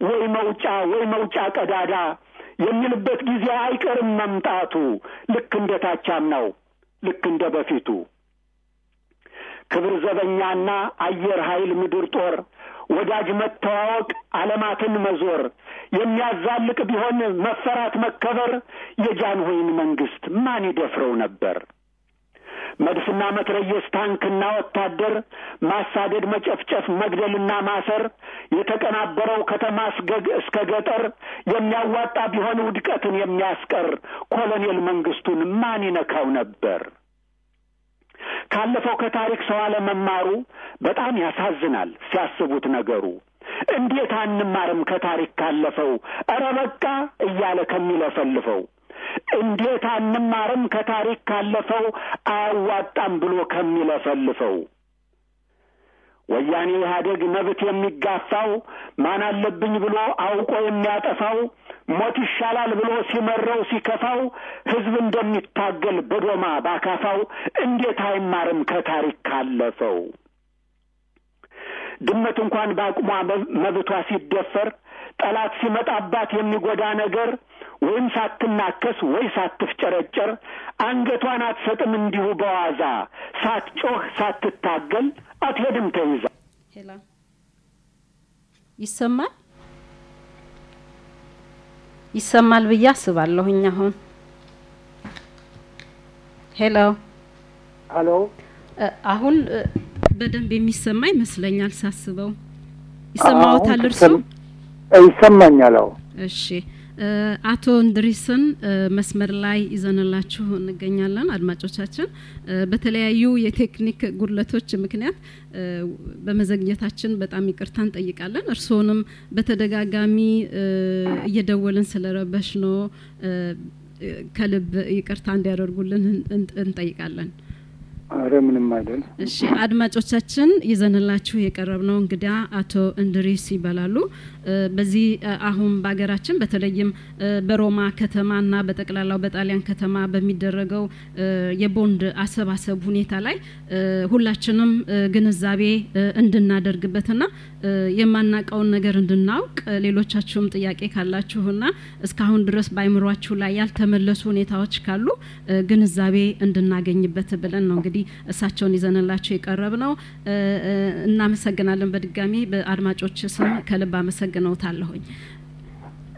E: ወይ መውጫ ወይ መውጫ ቀዳዳ የሚልበት ጊዜ አይቀርም መምጣቱ። ልክ እንደ ታቻምናው ልክ እንደ በፊቱ። ክብር ዘበኛና አየር ኃይል ምድር ጦር ወዳጅ መተዋወቅ ዓለማትን መዞር። የሚያዛልቅ ቢሆን መፈራት መከበር። የጃንሆይን መንግስት ማን ይደፍረው ነበር? መድፍና መትረየስ ታንክና ወታደር ማሳደድ፣ መጨፍጨፍ፣ መግደልና ማሰር የተቀናበረው ከተማ እስከ ገጠር የሚያዋጣ ቢሆን ውድቀትን የሚያስቀር ኮሎኔል መንግስቱን ማን ይነካው ነበር? ካለፈው ከታሪክ ሰው አለመማሩ በጣም ያሳዝናል ሲያስቡት ነገሩ። እንዴት አንማርም ከታሪክ ካለፈው ኧረ በቃ እያለ ከሚለፈልፈው እንዴት አንማርም? ከታሪክ ካለፈው አያዋጣም ብሎ ከሚለፈልፈው ወያኔ ኢህአዴግ መብት የሚጋፋው ማን አለብኝ ብሎ አውቆ የሚያጠፋው ሞት ይሻላል ብሎ ሲመረው ሲከፋው ህዝብ እንደሚታገል በዶማ ባካፋው እንዴት አይማርም? ከታሪክ ካለፈው ድመት እንኳን በአቅሟ መብቷ ሲደፈር ጠላት ሲመጣባት የሚጎዳ ነገር ወይም ሳትናከስ ወይ ሳትፍጨረጨር አንገቷን አትሰጥም እንዲሁ በዋዛ ሳትጮህ ሳትታገል አትሄድም ተይዛ።
D: ሄላ ይሰማል ይሰማል ብዬ አስባለሁኝ። አሁን ሄሎ
F: ሀሎ
D: አሁን በደንብ የሚሰማ ይመስለኛል ሳስበው። ይሰማዎታል እርሶ?
F: ይሰማኛል። አዎ
D: እሺ አቶ እንድሪስን መስመር ላይ ይዘንላችሁ እንገኛለን። አድማጮቻችን በተለያዩ የቴክኒክ ጉድለቶች ምክንያት በመዘግየታችን በጣም ይቅርታ እንጠይቃለን። እርስዎንም በተደጋጋሚ እየደወልን ስለረበሽ ነው ከልብ ይቅርታ እንዲያደርጉልን እንጠይቃለን።
F: አረ ምንም አይደል።
D: እሺ አድማጮቻችን ይዘንላችሁ የቀረብነው እንግዳ አቶ እንድሪስ ይባላሉ። በዚህ አሁን በሀገራችን በተለይም በሮማ ከተማና በጠቅላላው በጣሊያን ከተማ በሚደረገው የቦንድ አሰባሰብ ሁኔታ ላይ ሁላችንም ግንዛቤ እንድናደርግበትና የማናውቀውን ነገር እንድናውቅ ሌሎቻችሁም ጥያቄ ካላችሁና እስካሁን ድረስ በአይምሯችሁ ላይ ያልተመለሱ ሁኔታዎች ካሉ ግንዛቤ እንድናገኝበት ብለን ነው እንግዲህ እሳቸውን ይዘንላቸው የቀረብ ነው። እናመሰግናለን። በድጋሚ በአድማጮች ስም ከልብ አመሰግነውታለሁኝ።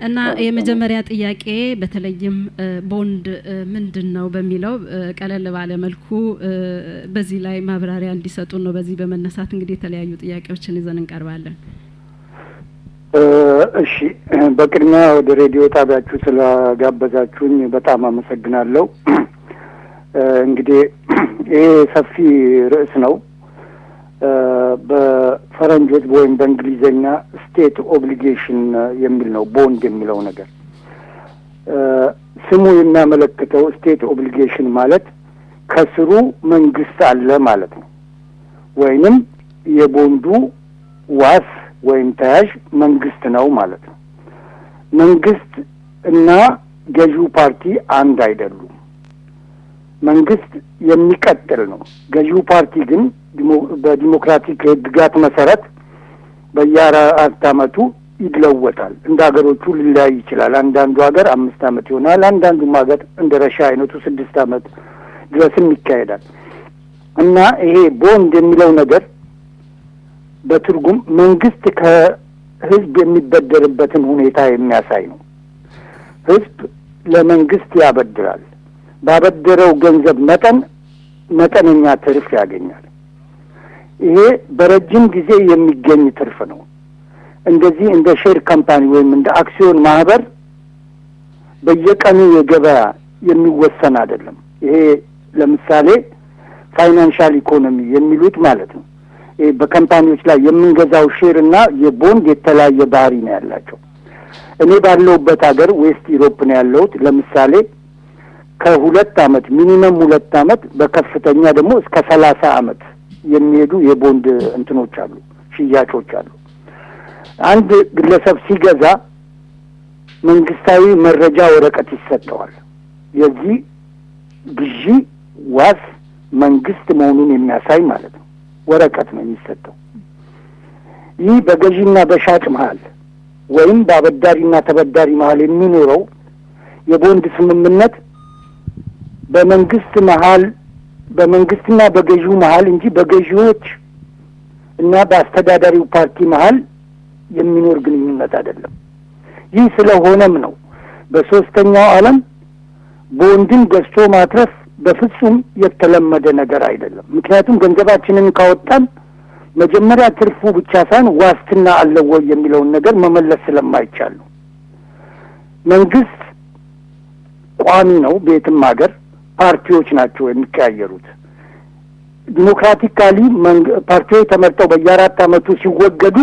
D: እና የመጀመሪያ ጥያቄ በተለይም ቦንድ ምንድን ነው በሚለው ቀለል ባለ መልኩ በዚህ ላይ ማብራሪያ እንዲሰጡ ነው። በዚህ በመነሳት እንግዲህ የተለያዩ ጥያቄዎችን ይዘን እንቀርባለን።
F: እሺ፣ በቅድሚያ ወደ ሬዲዮ ጣቢያችሁ ስለጋበዛችሁኝ በጣም አመሰግናለሁ። እንግዲህ ይሄ ሰፊ ርዕስ ነው። በፈረንጆች ወይም በእንግሊዝኛ state obligation የሚል ነው ቦንድ የሚለው ነገር። ስሙ የሚያመለክተው state obligation ማለት ከስሩ መንግስት አለ ማለት ነው። ወይንም የቦንዱ ዋስ ወይም ተያዥ መንግስት ነው ማለት ነው። መንግስት እና ገዢው ፓርቲ አንድ አይደሉም። መንግስት የሚቀጥል ነው። ገዢው ፓርቲ ግን በዲሞክራቲክ ህግጋት መሰረት በየአራት አመቱ ይለወጣል። እንደ ሀገሮቹ ሊለያይ ይችላል። አንዳንዱ ሀገር አምስት አመት ይሆናል። አንዳንዱም ሀገር እንደ ረሻ አይነቱ ስድስት አመት ድረስም ይካሄዳል እና ይሄ ቦንድ የሚለው ነገር በትርጉም መንግስት ከህዝብ የሚበደርበትን ሁኔታ የሚያሳይ ነው። ህዝብ ለመንግስት ያበድራል። ባበደረው ገንዘብ መጠን መጠነኛ ትርፍ ያገኛል። ይሄ በረጅም ጊዜ የሚገኝ ትርፍ ነው። እንደዚህ እንደ share company ወይም እንደ አክሲዮን ማህበር በየቀኑ የገበያ የሚወሰን አይደለም። ይሄ ለምሳሌ financial economy የሚሉት ማለት ነው። ይሄ በ company ዎች ላይ የምንገዛው share እና የቦንድ የተለያየ ባህሪ ነው ያላቸው። እኔ ባለሁበት ሀገር West Europe ነው ያለሁት። ለምሳሌ ከሁለት አመት minimum ሁለት አመት በከፍተኛ ደግሞ እስከ ሰላሳ አመት የሚሄዱ የቦንድ እንትኖች አሉ፣ ሽያጮች አሉ። አንድ ግለሰብ ሲገዛ መንግስታዊ መረጃ ወረቀት ይሰጠዋል። የዚህ ግዢ ዋስ መንግስት መሆኑን የሚያሳይ ማለት ነው። ወረቀት ነው የሚሰጠው። ይህ በገዢና በሻጭ መሀል ወይም በአበዳሪና ተበዳሪ መሀል የሚኖረው የቦንድ ስምምነት በመንግስት መሀል በመንግስትና በገዢው መሀል እንጂ በገዢዎች እና በአስተዳዳሪው ፓርቲ መሀል የሚኖር ግንኙነት አይደለም። ይህ ስለሆነም ነው በሶስተኛው ዓለም ቦንድን ገዝቶ ማትረፍ በፍጹም የተለመደ ነገር አይደለም። ምክንያቱም ገንዘባችንን ካወጣን መጀመሪያ ትርፉ ብቻ ሳይሆን ዋስትና አለው ወይ የሚለውን ነገር መመለስ ስለማይቻል ነው። መንግስት ቋሚ ነው። ቤትም ሀገር ፓርቲዎች ናቸው የሚቀያየሩት። democratically ፓርቲዎች ተመርጠው በየአራት ዓመቱ ሲወገዱ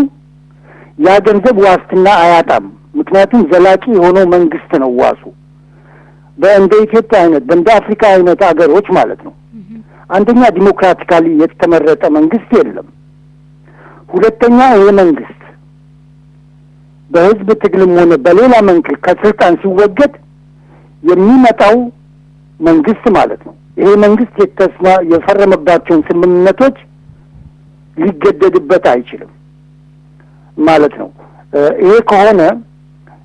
F: ያ ገንዘብ ዋስትና አያጣም። ምክንያቱም ዘላቂ የሆነው መንግስት ነው ዋሱ። በእንደ ኢትዮጵያ አይነት በእንደ አፍሪካ አይነት አገሮች ማለት ነው። አንደኛ democratically የተመረጠ መንግስት የለም። ሁለተኛ ይሄ መንግስት በህዝብ ትግልም ሆነ በሌላ መንገድ ከስልጣን ሲወገድ የሚመጣው መንግስት ማለት ነው። ይሄ መንግስት የተስማ የፈረመባቸውን ስምምነቶች ሊገደድበት አይችልም ማለት ነው። ይሄ ከሆነ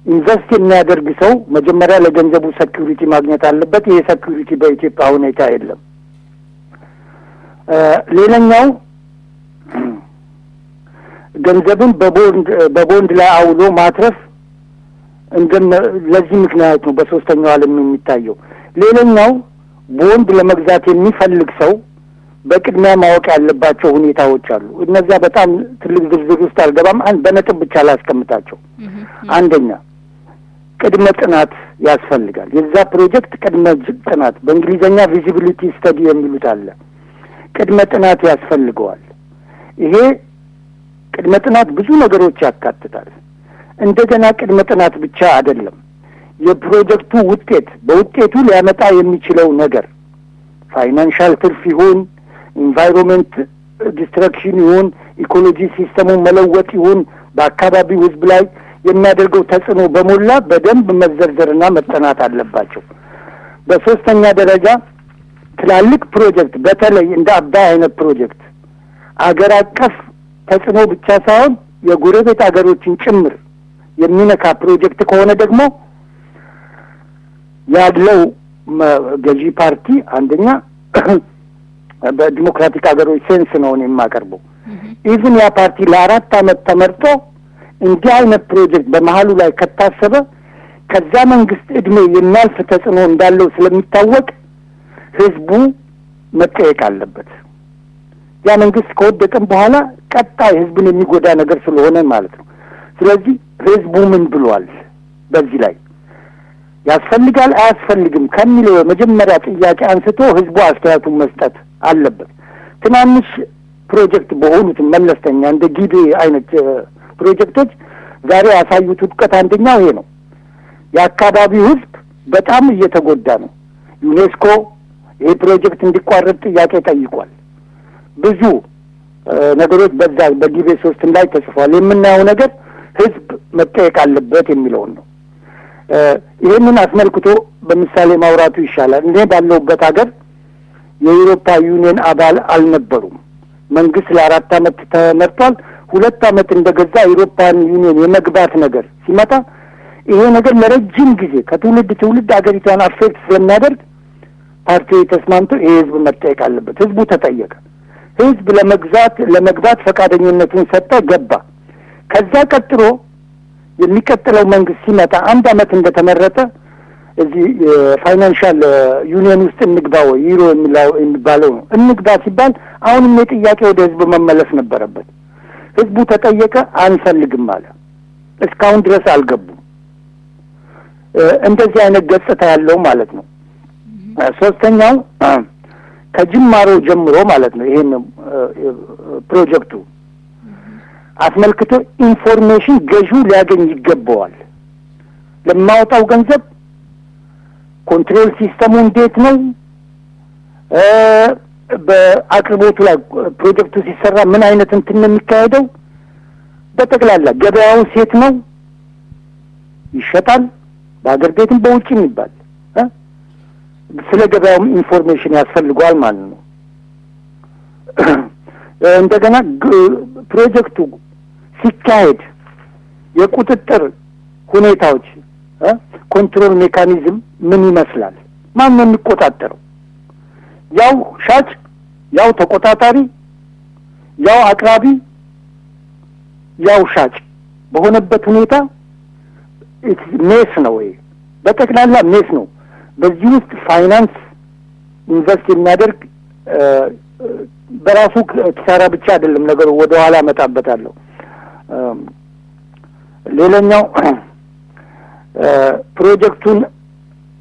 F: ኢንቨስት የሚያደርግ ሰው መጀመሪያ ለገንዘቡ ሰኪሪቲ ማግኘት አለበት። ይሄ ሰኪሪቲ በኢትዮጵያ ሁኔታ የለም። ሌላኛው ገንዘብን በቦንድ በቦንድ ላይ አውሎ ማትረፍ እንደነ ለዚህ ምክንያት ነው በሶስተኛው ዓለም የሚታየው። ሌላኛው ቦንድ ለመግዛት የሚፈልግ ሰው በቅድሚያ ማወቅ ያለባቸው ሁኔታዎች አሉ። እነዚያ በጣም ትልቅ ዝርዝር ውስጥ አልገባም። አንድ በነጥብ ብቻ ላስቀምጣቸው። አንደኛ ቅድመ ጥናት ያስፈልጋል። የዛ ፕሮጀክት ቅድመ ጥናት በእንግሊዝኛ feasibility study የሚሉት አለ። ቅድመ ጥናት ያስፈልገዋል። ይሄ ቅድመ ጥናት ብዙ ነገሮች ያካትታል። እንደገና ቅድመ ጥናት ብቻ አይደለም። የፕሮጀክቱ ውጤት በውጤቱ ሊያመጣ የሚችለው ነገር financial ትርፍ ይሁን environment destruction ይሁን ecology system ኡን መለወጥ ይሁን በአካባቢው ሕዝብ ላይ የሚያደርገው ተጽዕኖ በሞላ በደንብ መዘርዘርና መጠናት አለባቸው። በሶስተኛ ደረጃ ትላልቅ ፕሮጀክት በተለይ እንደ አባይ አይነት ፕሮጀክት አገር አቀፍ ተጽዕኖ ብቻ ሳይሆን የጎረቤት አገሮችን ጭምር የሚነካ ፕሮጀክት ከሆነ ደግሞ ያለው ገዢ ፓርቲ አንደኛ [clears throat] በዲሞክራቲክ ሀገሮች sense ነው የማቀርበው። even ያ ፓርቲ ለአራት አመት ተመርጦ እንዲህ አይነት ፕሮጀክት በመሀሉ ላይ ከታሰበ ከዛ መንግስት እድሜ የሚያልፍ ተጽዕኖ እንዳለው ስለሚታወቅ ህዝቡ መጠየቅ አለበት። ያ መንግስት ከወደቀም በኋላ ቀጣይ ህዝብን የሚጎዳ ነገር ስለሆነ ማለት ነው። ስለዚህ ህዝቡ ምን ብሏል በዚህ ላይ ያስፈልጋል አያስፈልግም ከሚለው የመጀመሪያ ጥያቄ አንስቶ ህዝቡ አስተያየቱን መስጠት አለበት። ትናንሽ ፕሮጀክት በሆኑትም መለስተኛ እንደ ጊቤ አይነት ፕሮጀክቶች ዛሬ ያሳዩት ውድቀት አንደኛው ይሄ ነው። የአካባቢው ህዝብ በጣም እየተጎዳ ነው። ዩኔስኮ ይሄ ፕሮጀክት እንዲቋረጥ ጥያቄ ጠይቋል። ብዙ ነገሮች በዛ በጊቤ ሶስትም ላይ ተጽፏል። የምናየው ነገር ህዝብ መጠየቅ አለበት የሚለውን ነው። ይህንን አስመልክቶ በምሳሌ ማውራቱ ይሻላል። እኔ ባለሁበት ሀገር የአውሮፓ ዩኒየን አባል አልነበሩም። መንግስት ለአራት አመት ተመርቷል። ሁለት አመት እንደገዛ የአውሮፓን ዩኒየን የመግባት ነገር ሲመጣ ይሄ ነገር ለረጅም ጊዜ ከትውልድ ትውልድ ሀገሪቷን affect ስለሚያደርግ ፓርቲዎች ተስማምቶ ይሄ ህዝብ መጠየቅ አለበት። ህዝቡ ተጠየቀ። ህዝብ ለመግዛት ለመግባት ፈቃደኝነቱን ሰጠ፣ ገባ። ከዛ ቀጥሎ የሚቀጥለው መንግስት ሲመጣ አንድ አመት እንደተመረጠ እዚህ የ financial union ውስጥ እንግባ ወይ ዩሮ የሚባለው ነው። እንግባ ሲባል አሁንም የጥያቄ ወደ ህዝብ መመለስ ነበረበት። ህዝቡ ተጠየቀ፣ አንፈልግም አለ። እስካሁን ድረስ አልገቡም። እንደዚህ አይነት ገጽታ ያለው ማለት ነው። ሶስተኛው ከጅማሮ ጀምሮ ማለት ነው ይሄን ፕሮጀክቱ አስመልክቶ information ገዢው ሊያገኝ ይገባዋል። ለማወጣው ገንዘብ control system ኡ እንዴት ነው? በአቅርቦቱ ላይ ፕሮጀክቱ ሲሰራ ምን አይነት እንትን ነው የሚካሄደው? በጠቅላላ ገበያው የት ነው ይሸጣል፣ በሀገር ቤትም በውጭ የሚባል ስለ ገበያውም information ያስፈልገዋል ማለት ነው። እንደገና ፕሮጀክቱ ሲካሄድ የቁጥጥር ሁኔታዎች control mechanism ምን ይመስላል? ማን ነው የሚቆጣጠረው? ያው ሻጭ፣ ያው ተቆጣጣሪ፣ ያው አቅራቢ፣ ያው ሻጭ በሆነበት ሁኔታ mess ነው ወይ በጠቅላላ mess ነው። በዚህ ውስጥ ፋይናንስ invest የሚያደርግ በራሱ ኪሳራ ብቻ አይደለም ነገሩ። ወደ ኋላ እመጣበታለሁ። ሌላኛው [clears throat] ፕሮጀክቱን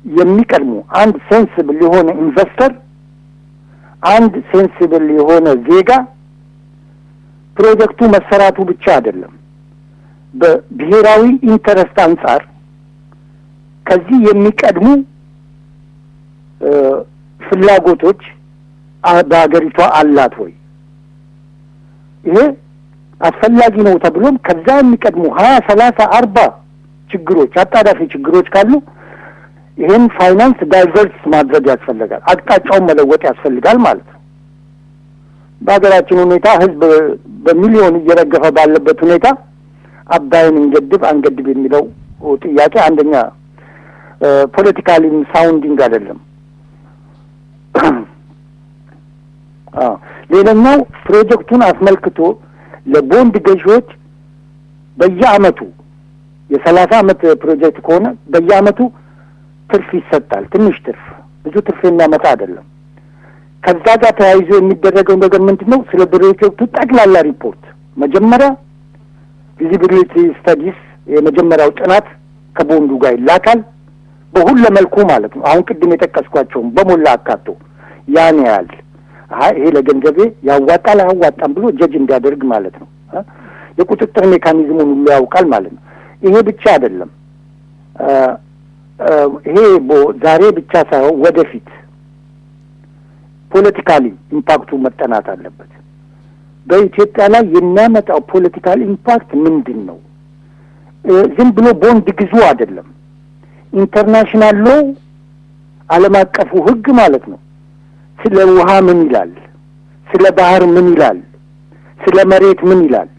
F: የሚቀድሙ አንድ sensible የሆነ investor፣ አንድ sensible የሆነ ዜጋ ፕሮጀክቱ መሰራቱ ብቻ አይደለም በብሔራዊ interest አንጻር ከዚህ የሚቀድሙ ፍላጎቶች በሀገሪቷ አላት ወይ? ይሄ አስፈላጊ ነው ተብሎም ከዛ የሚቀድሙ ሀያ ሰላሳ አርባ ችግሮች አጣዳፊ ችግሮች ካሉ ይህን ፋይናንስ divert ማድረግ ያስፈልጋል። አቅጣጫውን መለወጥ ያስፈልጋል ማለት ነው። በሀገራችን ሁኔታ ህዝብ በሚሊዮን እየረገፈ ባለበት ሁኔታ አባይን እንገድብ አንገድብ የሚለው ጥያቄ አንደኛ politically ም sounding አይደለም። ሌላኛው ፕሮጀክቱን አስመልክቶ ለቦንድ ገዢዎች በየአመቱ የሰላሳ አመት ፕሮጀክት ከሆነ በየአመቱ ትርፍ ይሰጣል። ትንሽ ትርፍ፣ ብዙ ትርፍ የሚያመጣ አይደለም። ከዛ ጋር ተያይዞ የሚደረገው ነገር ምንድን ነው? ስለ ፕሮጀክቱ ጠቅላላ ሪፖርት መጀመሪያ feasibility studies የመጀመሪያው ጥናት ከቦንዱ ጋር ይላካል። በሁሉ መልኩ ማለት ነው። አሁን ቅድም የጠቀስኳቸውም በሞላ አካቶ ያን ያህል ይሄ ለገንዘቤ ያዋጣል አያዋጣም ብሎ ጀጅ እንዲያደርግ ማለት ነው። የቁጥጥር mechanism ኡን ሁሉ ያውቃል ማለት ነው። ይሄ ብቻ አይደለም። ይሄ ዛሬ ብቻ ሳይሆን ወደፊት politically impact ኡ መጠናት አለበት። በኢትዮጵያ ላይ የሚያመጣው political impact ምንድን ነው? ዝም ብሎ ቦንድ ግዙ አይደለም። international law ዓለም አቀፉ ሕግ ማለት ነው። ስለ ውሃ ምን ይላል? ስለ ባህር ምን ይላል? ስለ መሬት ምን ይላል?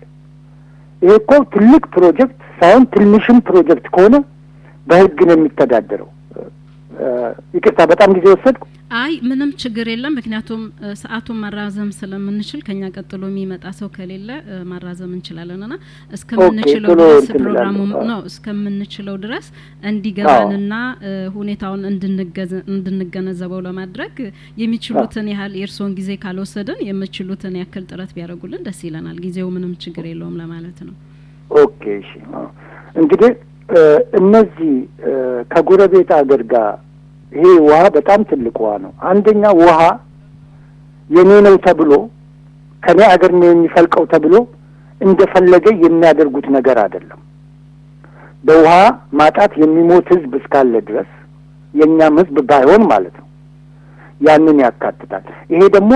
F: ይሄ እኮ ትልቅ ፕሮጀክት ሳይሆን ትንሽም ፕሮጀክት ከሆነ በሕግ ነው የሚተዳደረው። ይቅርታ በጣም ጊዜ ወሰድኩ።
D: አይ ምንም ችግር የለም። ምክንያቱም ሰዓቱን ማራዘም ስለምንችል ከኛ ቀጥሎ የሚመጣ ሰው ከሌለ ማራዘም እንችላለን እና እስከምንችለው ድረስ ፕሮግራሙ ነው እስከምንችለው ድረስ እንዲገባንና ሁኔታውን እንድንገነዘበው ለማድረግ የሚችሉትን ያህል የእርስዎን ጊዜ ካልወሰድን የምችሉትን ያክል ጥረት ቢያደርጉልን ደስ ይለናል። ጊዜው ምንም ችግር የለውም ለማለት ነው።
F: OK እሺ። እንግዲህ እነዚህ ከጎረቤት አገር ጋር ይሄ ውሃ በጣም ትልቅ ውሃ ነው። አንደኛ ውሃ የኔ ነው ተብሎ ከኔ አገር ነው የሚፈልቀው ተብሎ እንደፈለገ የሚያደርጉት ነገር አይደለም። በውሃ ማጣት የሚሞት ሕዝብ እስካለ ድረስ የእኛም ሕዝብ ባይሆን ማለት ነው ያንን ያካትታል። ይሄ ደግሞ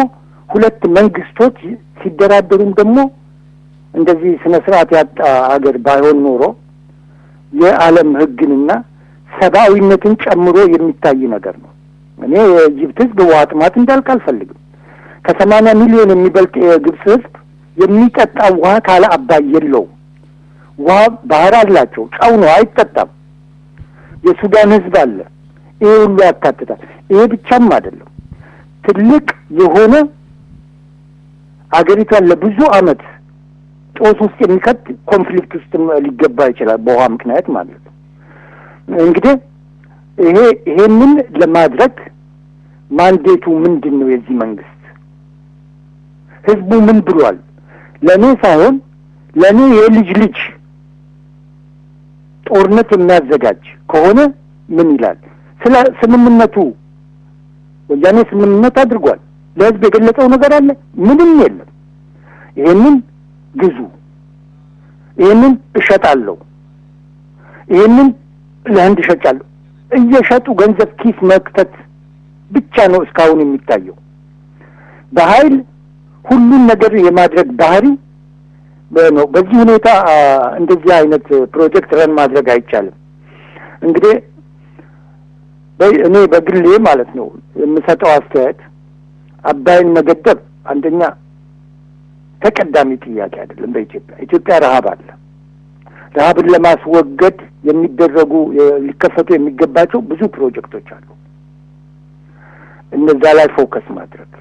F: ሁለት መንግስቶች ሲደራደሩም ደግሞ እንደዚህ ስነ ስርዓት ያጣ ሀገር ባይሆን ኖሮ የዓለም ሕግንና ሰብአዊነትን ጨምሮ የሚታይ ነገር ነው። እኔ የ Egypt ህዝብ ውሃ ጥማት እንዲያልቅ አልፈልግም። ከሰማንያ ሚሊዮን የሚበልጥ የግብፅ ህዝብ የሚጠጣ ውሃ ካለ አባይ የለውም። ውሃ ባህር አላቸው፣ ጨው ነው፣ አይጠጣም። የሱዳን ህዝብ አለ። ይሄ ሁሉ ያካትታል። ይሄ ብቻም አይደለም። ትልቅ የሆነ አገሪቷን ለብዙ አመት ጦስ ውስጥ የሚከት conflict ውስጥ ሊገባ ይችላል፣ በውሃ ምክንያት ማለት ነው። እንግዲህ ይሄ ይሄንን ለማድረግ ማንዴቱ ምንድን ነው? የዚህ መንግስት ህዝቡ ምን ብሏል? ለእኔ ሳይሆን ለእኔ የልጅ ልጅ ጦርነት የሚያዘጋጅ ከሆነ ምን ይላል? ስለ ስምምነቱ ወያኔ ስምምነት አድርጓል። ለህዝብ የገለጸው ነገር አለ? ምንም የለም። ይሄንን ግዙ፣ ይሄንን እሸጣለሁ፣ ይሄንን ለህንድ እሸጫለሁ እየሸጡ ገንዘብ ኪስ መክተት ብቻ ነው እስካሁን የሚታየው። በኃይል ሁሉን ነገር የማድረግ ባህሪ ነው። በዚህ ሁኔታ እንደዚህ አይነት ፕሮጀክት ረን ማድረግ አይቻልም። እንግዲህ እኔ በግሌ ማለት ነው የምሰጠው አስተያየት አባይን መገደብ አንደኛ ተቀዳሚ ጥያቄ አይደለም። በኢትዮጵያ ኢትዮጵያ ረሀብ አለ። ረሀብን ለማስወገድ የሚደረጉ ሊከፈቱ የሚገባቸው ብዙ ፕሮጀክቶች አሉ። እነዛ ላይ focus ማድረግ።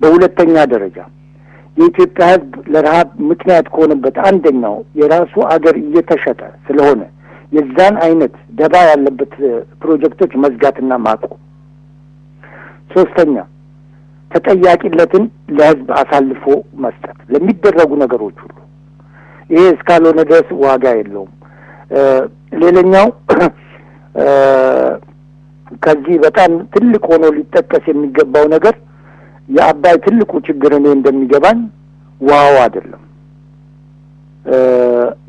F: በሁለተኛ ደረጃ የኢትዮጵያ ሕዝብ ለረሀብ ምክንያት ከሆነበት አንደኛው የራሱ አገር እየተሸጠ ስለሆነ የዛን አይነት ደባ ያለበት ፕሮጀክቶች መዝጋትና ማቆም። ሶስተኛ ተጠያቂነትን ለሕዝብ አሳልፎ መስጠት ለሚደረጉ ነገሮች ሁሉ። ይሄ እስካልሆነ ድረስ ዋጋ የለውም። ሌላኛው [clears throat] ከዚህ በጣም ትልቅ ሆኖ ሊጠቀስ የሚገባው ነገር የአባይ ትልቁ ችግር እኔ እንደሚገባኝ ውሃው አይደለም።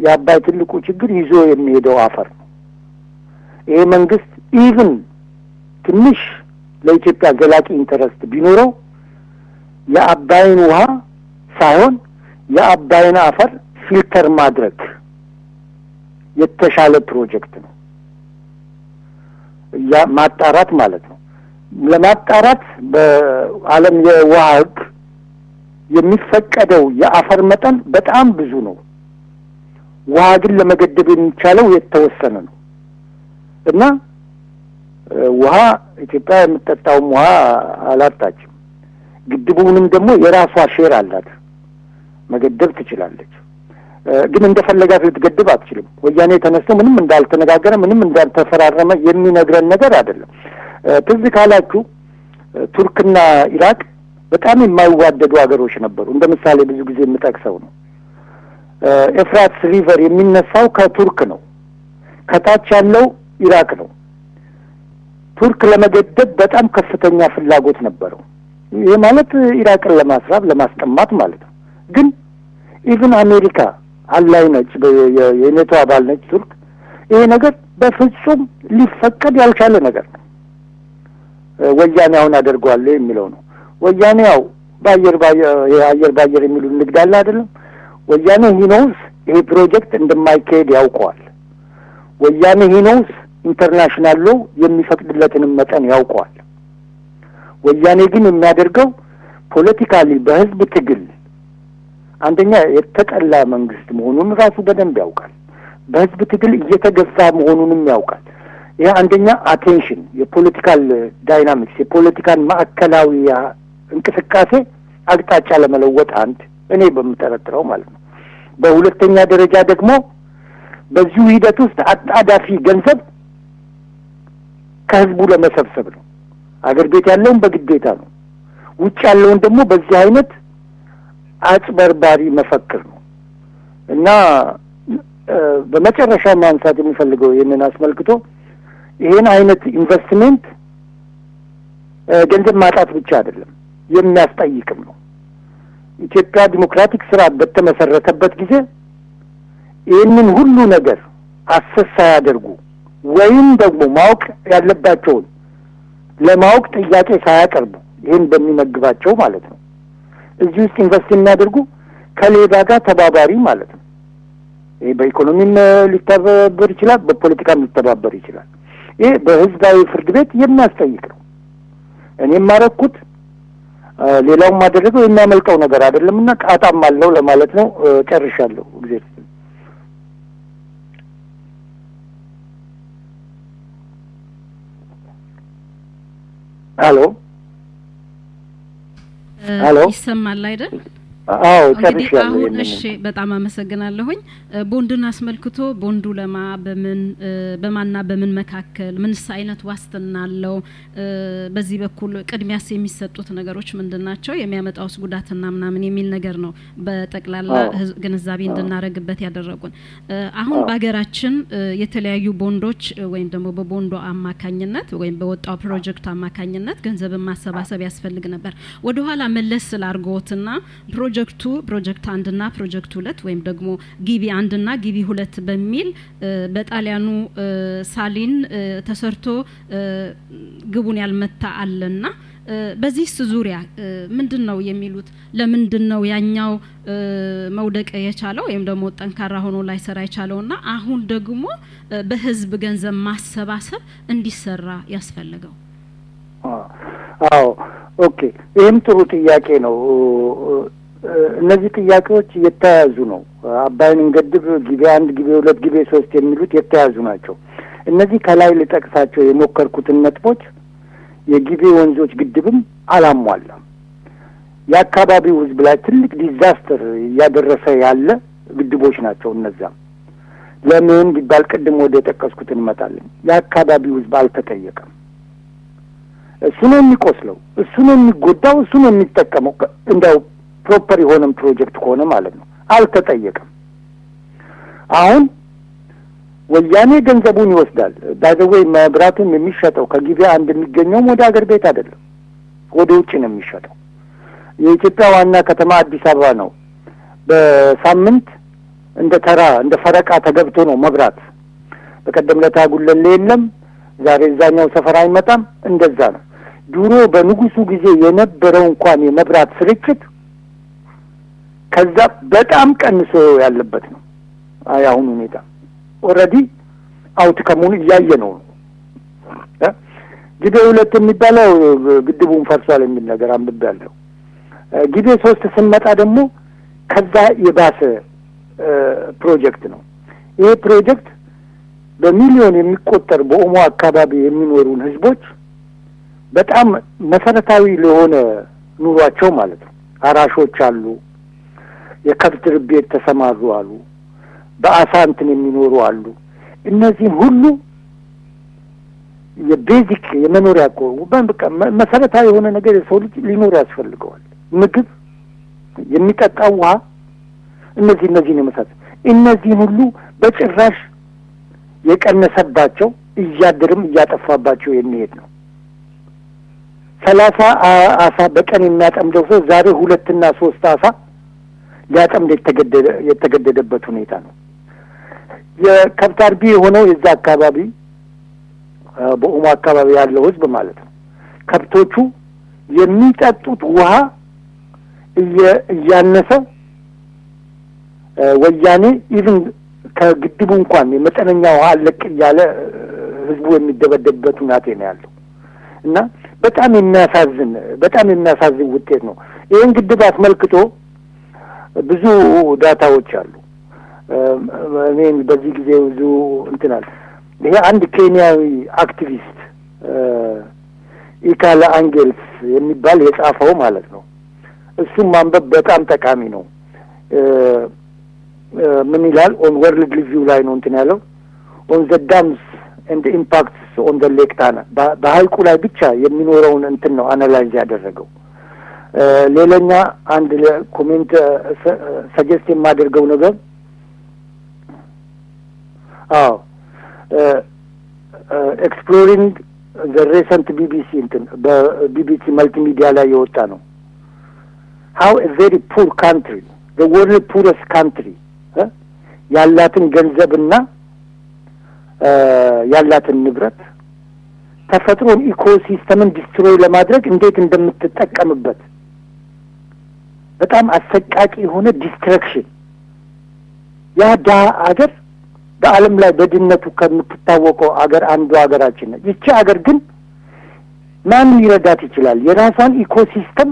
F: የአባይ ትልቁ ችግር ይዞ የሚሄደው አፈር ነው። ይሄ መንግስት even ትንሽ ለኢትዮጵያ ዘላቂ interest ቢኖረው የአባይን ውሃ ሳይሆን የአባይን አፈር filter ማድረግ የተሻለ ፕሮጀክት ነው። ያ ማጣራት ማለት ነው። ለማጣራት በዓለም የውሃ ሕግ የሚፈቀደው የአፈር መጠን በጣም ብዙ ነው። ውሃ ግን ለመገደብ የሚቻለው የተወሰነ ነው እና ውሃ ኢትዮጵያ የምትጠጣውም ውሃ አላጣችም። ግድቡንም ደግሞ የራሷ share አላት፣ መገደብ ትችላለች። ግን እንደፈለጋት ልትገድብ አትችልም። ወያኔ ተነስቶ ምንም እንዳልተነጋገረ ምንም እንዳልተፈራረመ የሚነግረን ነገር አይደለም። ትዝ ካላችሁ ቱርክና ኢራቅ በጣም የማይዋደዱ ሀገሮች ነበሩ። እንደ ምሳሌ ብዙ ጊዜ የምጠቅሰው ነው። Euphrates River የሚነሳው ከቱርክ ነው። ከታች ያለው ኢራቅ ነው። ቱርክ ለመገደብ በጣም ከፍተኛ ፍላጎት ነበረው። ይሄ ማለት ኢራቅን ለማስራብ ለማስጠማት ማለት ነው። ግን even አሜሪካ ally ነች፣ የኔቶ አባል ነች ቱርክ። ይሄ ነገር በፍጹም ሊፈቀድ ያልቻለ ነገር ነው። ወያኔ አሁን አደርገዋለሁ የሚለው ነው። ወያኔ ያው በአየር አየር በአየር የሚሉ ንግድ አለ አይደለም። ወያኔ he knows ይሄ ፕሮጀክት እንደማይካሄድ ያውቀዋል። ወያኔ he knows international law የሚፈቅድለትንም መጠን ያውቀዋል። ወያኔ ግን የሚያደርገው politically በህዝብ ትግል አንደኛ የተጠላ መንግስት መሆኑን ራሱ በደንብ ያውቃል። በህዝብ ትግል እየተገፋ መሆኑንም ያውቃል። ይህ አንደኛ attention፣ የ political dynamics፣ የ political ማዕከላዊ እንቅስቃሴ አቅጣጫ ለመለወጥ አንድ እኔ በምጠረጥረው ማለት ነው። በሁለተኛ ደረጃ ደግሞ በዚሁ ሂደት ውስጥ አጣዳፊ ገንዘብ ከህዝቡ ለመሰብሰብ ነው። አገር ቤት ያለውን በግዴታ ነው። ውጭ ያለውን ደግሞ በዚህ አይነት አጭበርባሪ መፈክር ነው እና በመጨረሻ ማንሳት የሚፈልገው ይህንን አስመልክቶ ይህን አይነት ኢንቨስትሜንት ገንዘብ ማጣት ብቻ አይደለም የሚያስጠይቅም ነው። ኢትዮጵያ ዲሞክራቲክ ስርዓት በተመሰረተበት ጊዜ ይህንን ሁሉ ነገር assess ሳያደርጉ ወይም ደግሞ ማወቅ ያለባቸውን ለማወቅ ጥያቄ ሳያቀርቡ ይህን በሚመግባቸው ማለት ነው እዚህ ውስጥ invest የሚያደርጉ ከሌባ ጋር ተባባሪ ማለት ነው። ይህ በኢኮኖሚም ሊተባበር ይችላል፣ በፖለቲካም ሊተባበር ይችላል። ይህ በህዝባዊ ፍርድ ቤት የሚያስጠይቅ ነው። እኔም አደረኩት ሌላውም አደረገው የሚያመልጠው ነገር አይደለም እና ጣጣም አለው ለማለት ነው። ጨርሻለሁ። ጊዜ hello hello
D: ይሰማል አይደል?
F: አዎ
D: እንግዲህ
F: ጨርሻለሁ።
D: እሺ፣ በጣም አመሰግናለሁኝ። ቦንድን አስመልክቶ ቦንዱ ለማ በምን በማና በምን መካከል ምንስ አይነት ዋስትና አለው? በዚህ በኩል ቅድሚያስ የሚሰጡት ነገሮች ምንድን ናቸው? የሚያመጣውስ ጉዳትና ምናምን የሚል ነገር ነው በጠቅላላ ግንዛቤ እንድናደርግበት ያደረጉን። አሁን በሀገራችን የተለያዩ ቦንዶች ወይም ደግሞ በቦንዶ አማካኝነት ወይም በወጣው ፕሮጀክት አማካኝነት ገንዘብን ማሰባሰብ ያስፈልግ ነበር። ወደኋላ መለስ ስላርጎትና ፕሮጀክቱ ፕሮጀክት አንድና ፕሮጀክት ሁለት ወይም ደግሞ ጊቢ አንድና ጊቢ ሁለት በሚል በጣሊያኑ ሳሊን ተሰርቶ ግቡን ያልመታ አለና በዚህስ ዙሪያ ምንድን ነው የሚሉት? ለምንድን ነው ያኛው መውደቅ የቻለው ወይም ደግሞ ጠንካራ ሆኖ ላይሰራ የቻለውና አሁን ደግሞ በህዝብ ገንዘብ ማሰባሰብ እንዲሰራ ያስፈልገው?
F: አዎ OK። ይህም ጥሩ ጥያቄ ነው። እነዚህ ጥያቄዎች የተያያዙ ነው። አባይን እንገድብ፣ ጊቤ አንድ፣ ጊቤ ሁለት፣ ጊቤ ሶስት የሚሉት የተያያዙ ናቸው። እነዚህ ከላይ ልጠቅሳቸው የሞከርኩትን ነጥቦች የጊቤ ወንዞች ግድብም አላሟላም። የአካባቢው ሕዝብ ላይ ትልቅ disaster እያደረሰ ያለ ግድቦች ናቸው። እነዛም ለምን ቢባል ቅድም ወደ የጠቀስኩት እንመጣለን። የአካባቢው ሕዝብ አልተጠየቀም። እሱ ነው የሚቆስለው፣ እሱ ነው የሚጎዳው፣ እሱ ነው የሚጠቀመው። እንደው proper የሆነም ፕሮጀክት ከሆነ ማለት ነው። አልተጠየቀም። አሁን ወያኔ ገንዘቡን ይወስዳል። by the way መብራቱም የሚሸጠው ከጊቤ አንድ የሚገኘውም ወደ አገር ቤት አይደለም፣ ወደ ውጭ ነው የሚሸጠው። የኢትዮጵያ ዋና ከተማ አዲስ አበባ ነው። በሳምንት እንደ ተራ እንደ ፈረቃ ተገብቶ ነው መብራት። በቀደም ለታ ጉለሌ የለም፣ ዛሬ እዛኛው ሰፈር አይመጣም። እንደዛ ነው። ድሮ በንጉሱ ጊዜ የነበረው እንኳን የመብራት ስርጭት ከዛ በጣም ቀንሶ ያለበት ነው። የአሁኑ ሁኔታ already outcome ኡን እያየ ነው። ጊቤ ሁለት የሚባለው ግድቡን ፈርሷል የሚል ነገር አንብቤያለሁ። ጊቤ ሶስት ስንመጣ ደግሞ ከዛ የባሰ ፕሮጀክት ነው። ይሄ ፕሮጀክት በሚሊዮን የሚቆጠር በኦሞ አካባቢ የሚኖሩን ህዝቦች በጣም መሰረታዊ ለሆነ ኑሯቸው ማለት ነው። አራሾች አሉ፣ የከብት ርቢ የተሰማሩ አሉ፣ በአሳ እንትን የሚኖሩ አሉ። እነዚህም ሁሉ የቤዚክ የመኖሪያ እኮ መሰረታዊ የሆነ ነገር የሰው ልጅ ሊኖር ያስፈልገዋል። ምግብ፣ የሚጠጣ ውሃ፣ እነዚህ እነዚህን የመሳሰሉ እነዚህን ሁሉ በጭራሽ የቀነሰባቸው እያደርም እያጠፋባቸው የሚሄድ ነው። ሰላሳ አሳ በቀን የሚያጠምደው ሰው ዛሬ ሁለትና ሶስት አሳ ሊያጠምድ የተገደደበት ሁኔታ ነው። የከብት አርቢ የሆነው የዛ አካባቢ በኦሞ አካባቢ ያለው ህዝብ ማለት ነው። ከብቶቹ የሚጠጡት ውሃ እያነሰ ወያኔ even ከግድቡ እንኳን የመጠነኛ ውሃ አለቅ እያለ ህዝቡ የሚደበደብበት ሁናቴ ነው ያለው እና በጣም የሚያሳዝን በጣም የሚያሳዝን ውጤት ነው። ይህን ግድብ አስመልክቶ ብዙ data ዎች አሉ። እኔ በዚህ ጊዜ ብዙ እንትናል ይሄ አንድ ኬንያዊ activist Ikal Angelei የሚባል የጻፈው ማለት ነው። እሱም ማንበብ በጣም ጠቃሚ ነው። ምን ይላል? on World Review ላይ ነው እንትን ያለው on the dams and impacts on the Lake Turkana በሀይቁ ላይ ብቻ የሚኖረውን እንትን ነው analyze ያደረገው። ሌላኛ አንድ comment suggest የማደርገው ነገር አዎ exploring the recent BBC እንትን በ BBC multimedia ላይ የወጣ ነው። how very poor country the world poorest country ያላትን ገንዘብና ያላትን ንብረት ተፈጥሮን ecosystem ን destroy ለማድረግ እንዴት እንደምትጠቀምበት በጣም አሰቃቂ የሆነ destruction ያ ድሀ አገር በዓለም ላይ በድህነቱ ከምትታወቀው አገር አንዱ ሀገራችን ነች። ይቺ ሀገር ግን ማን ሊረዳት ይችላል? የራሷን ecosystem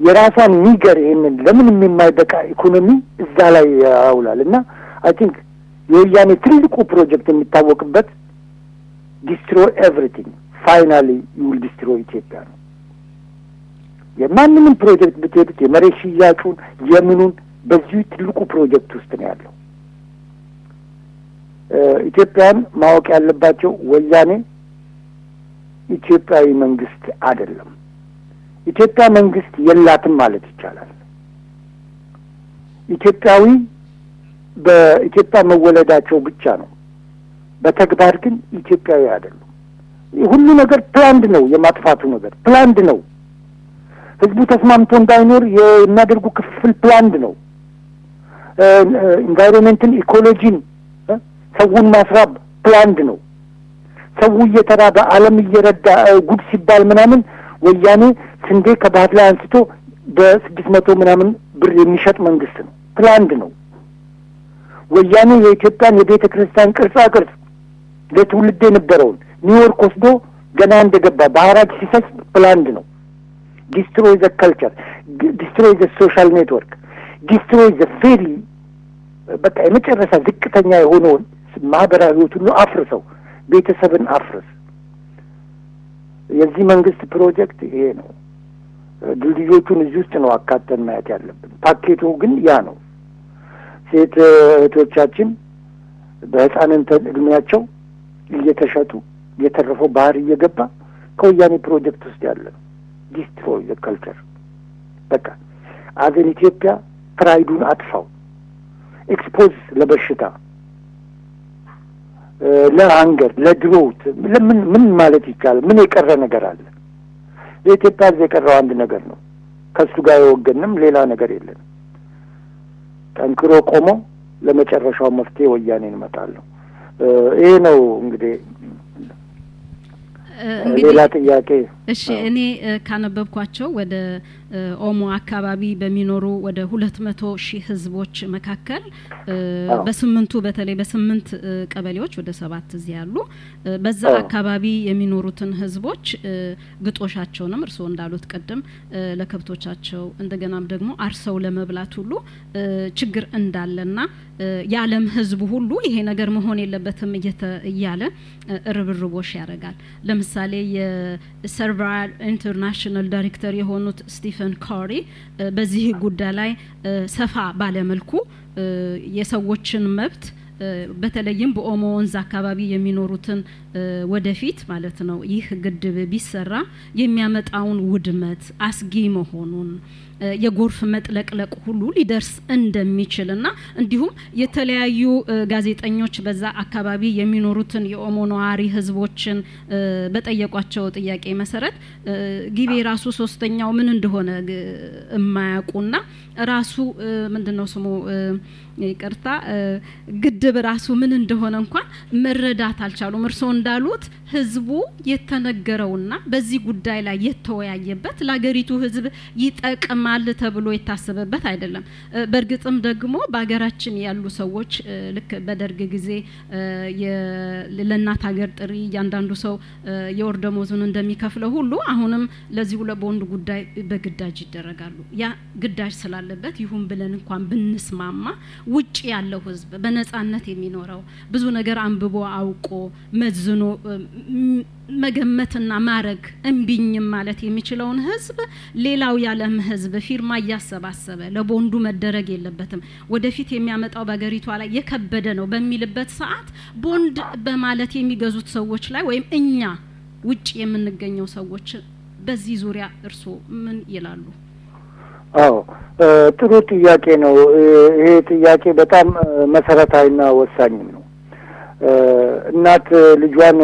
F: የራሷን ሚገር ይሄንን ለምንም የማይበቃ ኢኮኖሚ እዛ ላይ ያውላል እና I think የወያኔ ትልቁ ፕሮጀክት የሚታወቅበት destroy everything finally you'll destroy ኢትዮጵያ ነው። የማንንም ፕሮጀክት ብትሄዱት የመሬት ሽያጩን የምኑን በዚሁ ትልቁ ፕሮጀክት ውስጥ ነው ያለው። ኢትዮጵያን ማወቅ ያለባቸው ወያኔ ኢትዮጵያዊ መንግስት አይደለም። ኢትዮጵያ መንግስት የላትም ማለት ይቻላል። ኢትዮጵያዊ በኢትዮጵያ መወለዳቸው ብቻ ነው። በተግባር ግን ኢትዮጵያዊ አይደሉም። ሁሉ ነገር planned ነው። የማጥፋቱ ነገር planned ነው። ህዝቡ ተስማምቶ እንዳይኖር የሚያደርጉ ክፍል planned ነው። environment ን፣ ecology ን፣ ሰውን ማስራብ planned ነው። ሰው እየተራበ ዓለም እየረዳ ጉድ ሲባል ምናምን ወያኔ ስንዴ ከባህር ላይ አንስቶ በስድስት መቶ ምናምን ብር የሚሸጥ መንግስት ነው። planned ነው። ወያኔ የኢትዮጵያን የቤተ ክርስቲያን ቅርጻ ቅርጽ ለትውልድ የነበረውን ኒውዮርክ ወስዶ ገና እንደገባ በሐራጅ ሲሰጥ planned ነው። destroy the culture፣ destroy the social network፣ destroy the very በቃ የመጨረሻ ዝቅተኛ የሆነውን ማህበራዊ ህይወት ሁሉ አፍርሰው ቤተሰብን አፍርስ። የዚህ መንግስት ፕሮጀክት ይሄ ነው። ድልድዮቹን እዚህ ውስጥ ነው አካተን ማየት ያለብን። ፓኬቱ ግን ያ ነው። ሴት እህቶቻችን በህፃንነት እድሜያቸው እየተሸጡ የተረፈው ባህር እየገባ ከወያኔ ፕሮጀክት ውስጥ ያለ ነው። destroy the culture በቃ አገን ኢትዮጵያ pride ኡን አጥፋው። expose ለበሽታ ለ hunger ለ drought ለምን ምን ማለት ይቻላል? ምን የቀረ ነገር አለ? ለኢትዮጵያ ሕዝብ የቀረው አንድ ነገር ነው። ከእሱ ጋር የወገንም ሌላ ነገር የለንም። ጠንክሮ ቆሞ ለመጨረሻው መፍትሄ ወያኔ እንመጣለሁ። ይሄ ነው እንግዲህ ሌላ ጥያቄ?
D: እሺ እኔ ካነበብኳቸው ወደ ኦሞ አካባቢ በሚኖሩ ወደ ሁለት መቶ ሺህ ህዝቦች መካከል በስምንቱ በተለይ በስምንት ቀበሌዎች ወደ ሰባት እዚህ ያሉ በዛ አካባቢ የሚኖሩትን ህዝቦች ግጦሻቸውንም እርስዎ እንዳሉት ቅድም ለከብቶቻቸው እንደገናም ደግሞ አርሰው ለመብላት ሁሉ ችግር እንዳለና የዓለም ህዝቡ ሁሉ ይሄ ነገር መሆን የለበትም እያለ ርብርቦሽ ያደርጋል። ለምሳሌ የ Survival International ዳይሬክተር የሆኑት ስቲፈን ኮሪ በዚህ ጉዳይ ላይ ሰፋ ባለ መልኩ የሰዎችን መብት በተለይም በኦሞ ወንዝ አካባቢ የሚኖሩትን ወደፊት ማለት ነው ይህ ግድብ ቢሰራ የሚያመጣውን ውድመት አስጊ መሆኑን የጎርፍ መጥለቅለቅ ሁሉ ሊደርስ እንደሚችልና እንዲሁም የተለያዩ ጋዜጠኞች በዛ አካባቢ የሚኖሩትን የኦሞ ነዋሪ ህዝቦችን በጠየቋቸው ጥያቄ መሰረት ጊቤ ራሱ ሶስተኛው ምን እንደሆነ የማያውቁና ራሱ ምንድን ነው ስሙ ይቅርታ ግድብ ራሱ ምን እንደሆነ እንኳን መረዳት አልቻሉም። እርስዎ እንዳሉት ህዝቡ የተነገረውና በዚህ ጉዳይ ላይ የተወያየበት ለሀገሪቱ ህዝብ ይጠቅማል ተብሎ የታሰበበት አይደለም። በእርግጥም ደግሞ በሀገራችን ያሉ ሰዎች ልክ በደርግ ጊዜ ለእናት ሀገር ጥሪ እያንዳንዱ ሰው የወር ደመወዙን እንደሚከፍለው ሁሉ አሁንም ለዚሁ ለቦንድ ጉዳይ በግዳጅ ይደረጋሉ። ያ ግዳጅ ስላለበት ይሁን ብለን እንኳን ብንስማማ ውጭ ያለው ህዝብ በነጻነት የሚኖረው ብዙ ነገር አንብቦ አውቆ መዝኖ መገመትና ማረግ እምቢኝም ማለት የሚችለውን ህዝብ ሌላው የዓለም ህዝብ ፊርማ እያሰባሰበ ለቦንዱ መደረግ የለበትም ወደፊት የሚያመጣው በሀገሪቷ ላይ የከበደ ነው በሚልበት ሰዓት ቦንድ በማለት የሚገዙት ሰዎች ላይ ወይም እኛ ውጭ የምንገኘው ሰዎች በዚህ ዙሪያ እርስዎ ምን ይላሉ?
F: አዎ ጥሩ ጥያቄ ነው። ይሄ ጥያቄ በጣም መሰረታዊና ወሳኝም ነው። እናት ልጇን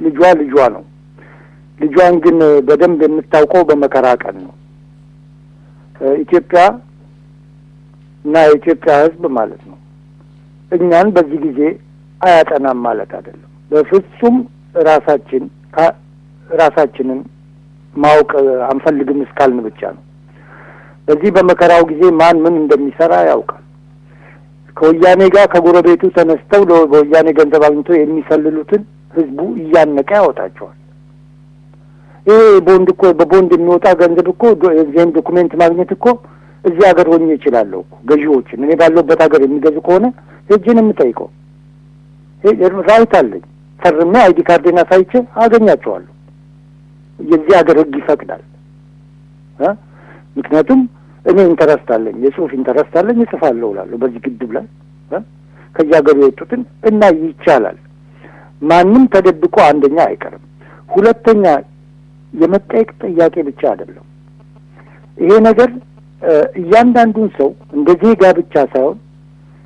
F: ልጇ ልጇ ነው። ልጇን ግን በደንብ የምታውቀው በመከራ ቀን ነው። ኢትዮጵያ እና የኢትዮጵያ ህዝብ ማለት ነው እኛን በዚህ ጊዜ አያጠናም ማለት አይደለም። በፍጹም ራሳችን ራሳችንን ማወቅ አንፈልግም እስካልን ብቻ ነው። በዚህ በመከራው ጊዜ ማን ምን እንደሚሰራ ያውቃል። ከወያኔ ጋር ከጎረቤቱ ተነስተው በወያኔ ገንዘብ አግኝቶ የሚሰልሉትን ህዝቡ እያነቀ ያወጣቸዋል። ይሄ ቦንድ እኮ በቦንድ የሚወጣ ገንዘብ እኮ የዚህን document ማግኘት እኮ እዚህ ሀገር ሆኜ እችላለሁ እኮ ገዢዎችን እኔ ባለሁበት ሀገር የሚገዙ ከሆነ ሄጄን የምጠይቀው right አለኝ። ፈርሜ ID card ኤን አሳይቼ አገኛቸዋለሁ። የዚህ ሀገር ህግ ይፈቅዳል። ምክንያቱም እኔ interest አለኝ፣ የጽሁፍ interest አለኝ፣ እጽፋለሁ እላለሁ በዚህ ግድብ ላይ ከዚህ ሀገር የወጡትን እና ይቻላል። ማንም ተደብቆ አንደኛ አይቀርም። ሁለተኛ የመጠየቅ ጥያቄ ብቻ አይደለም። ይሄ ነገር እያንዳንዱን ሰው እንደ ዜጋ ብቻ ሳይሆን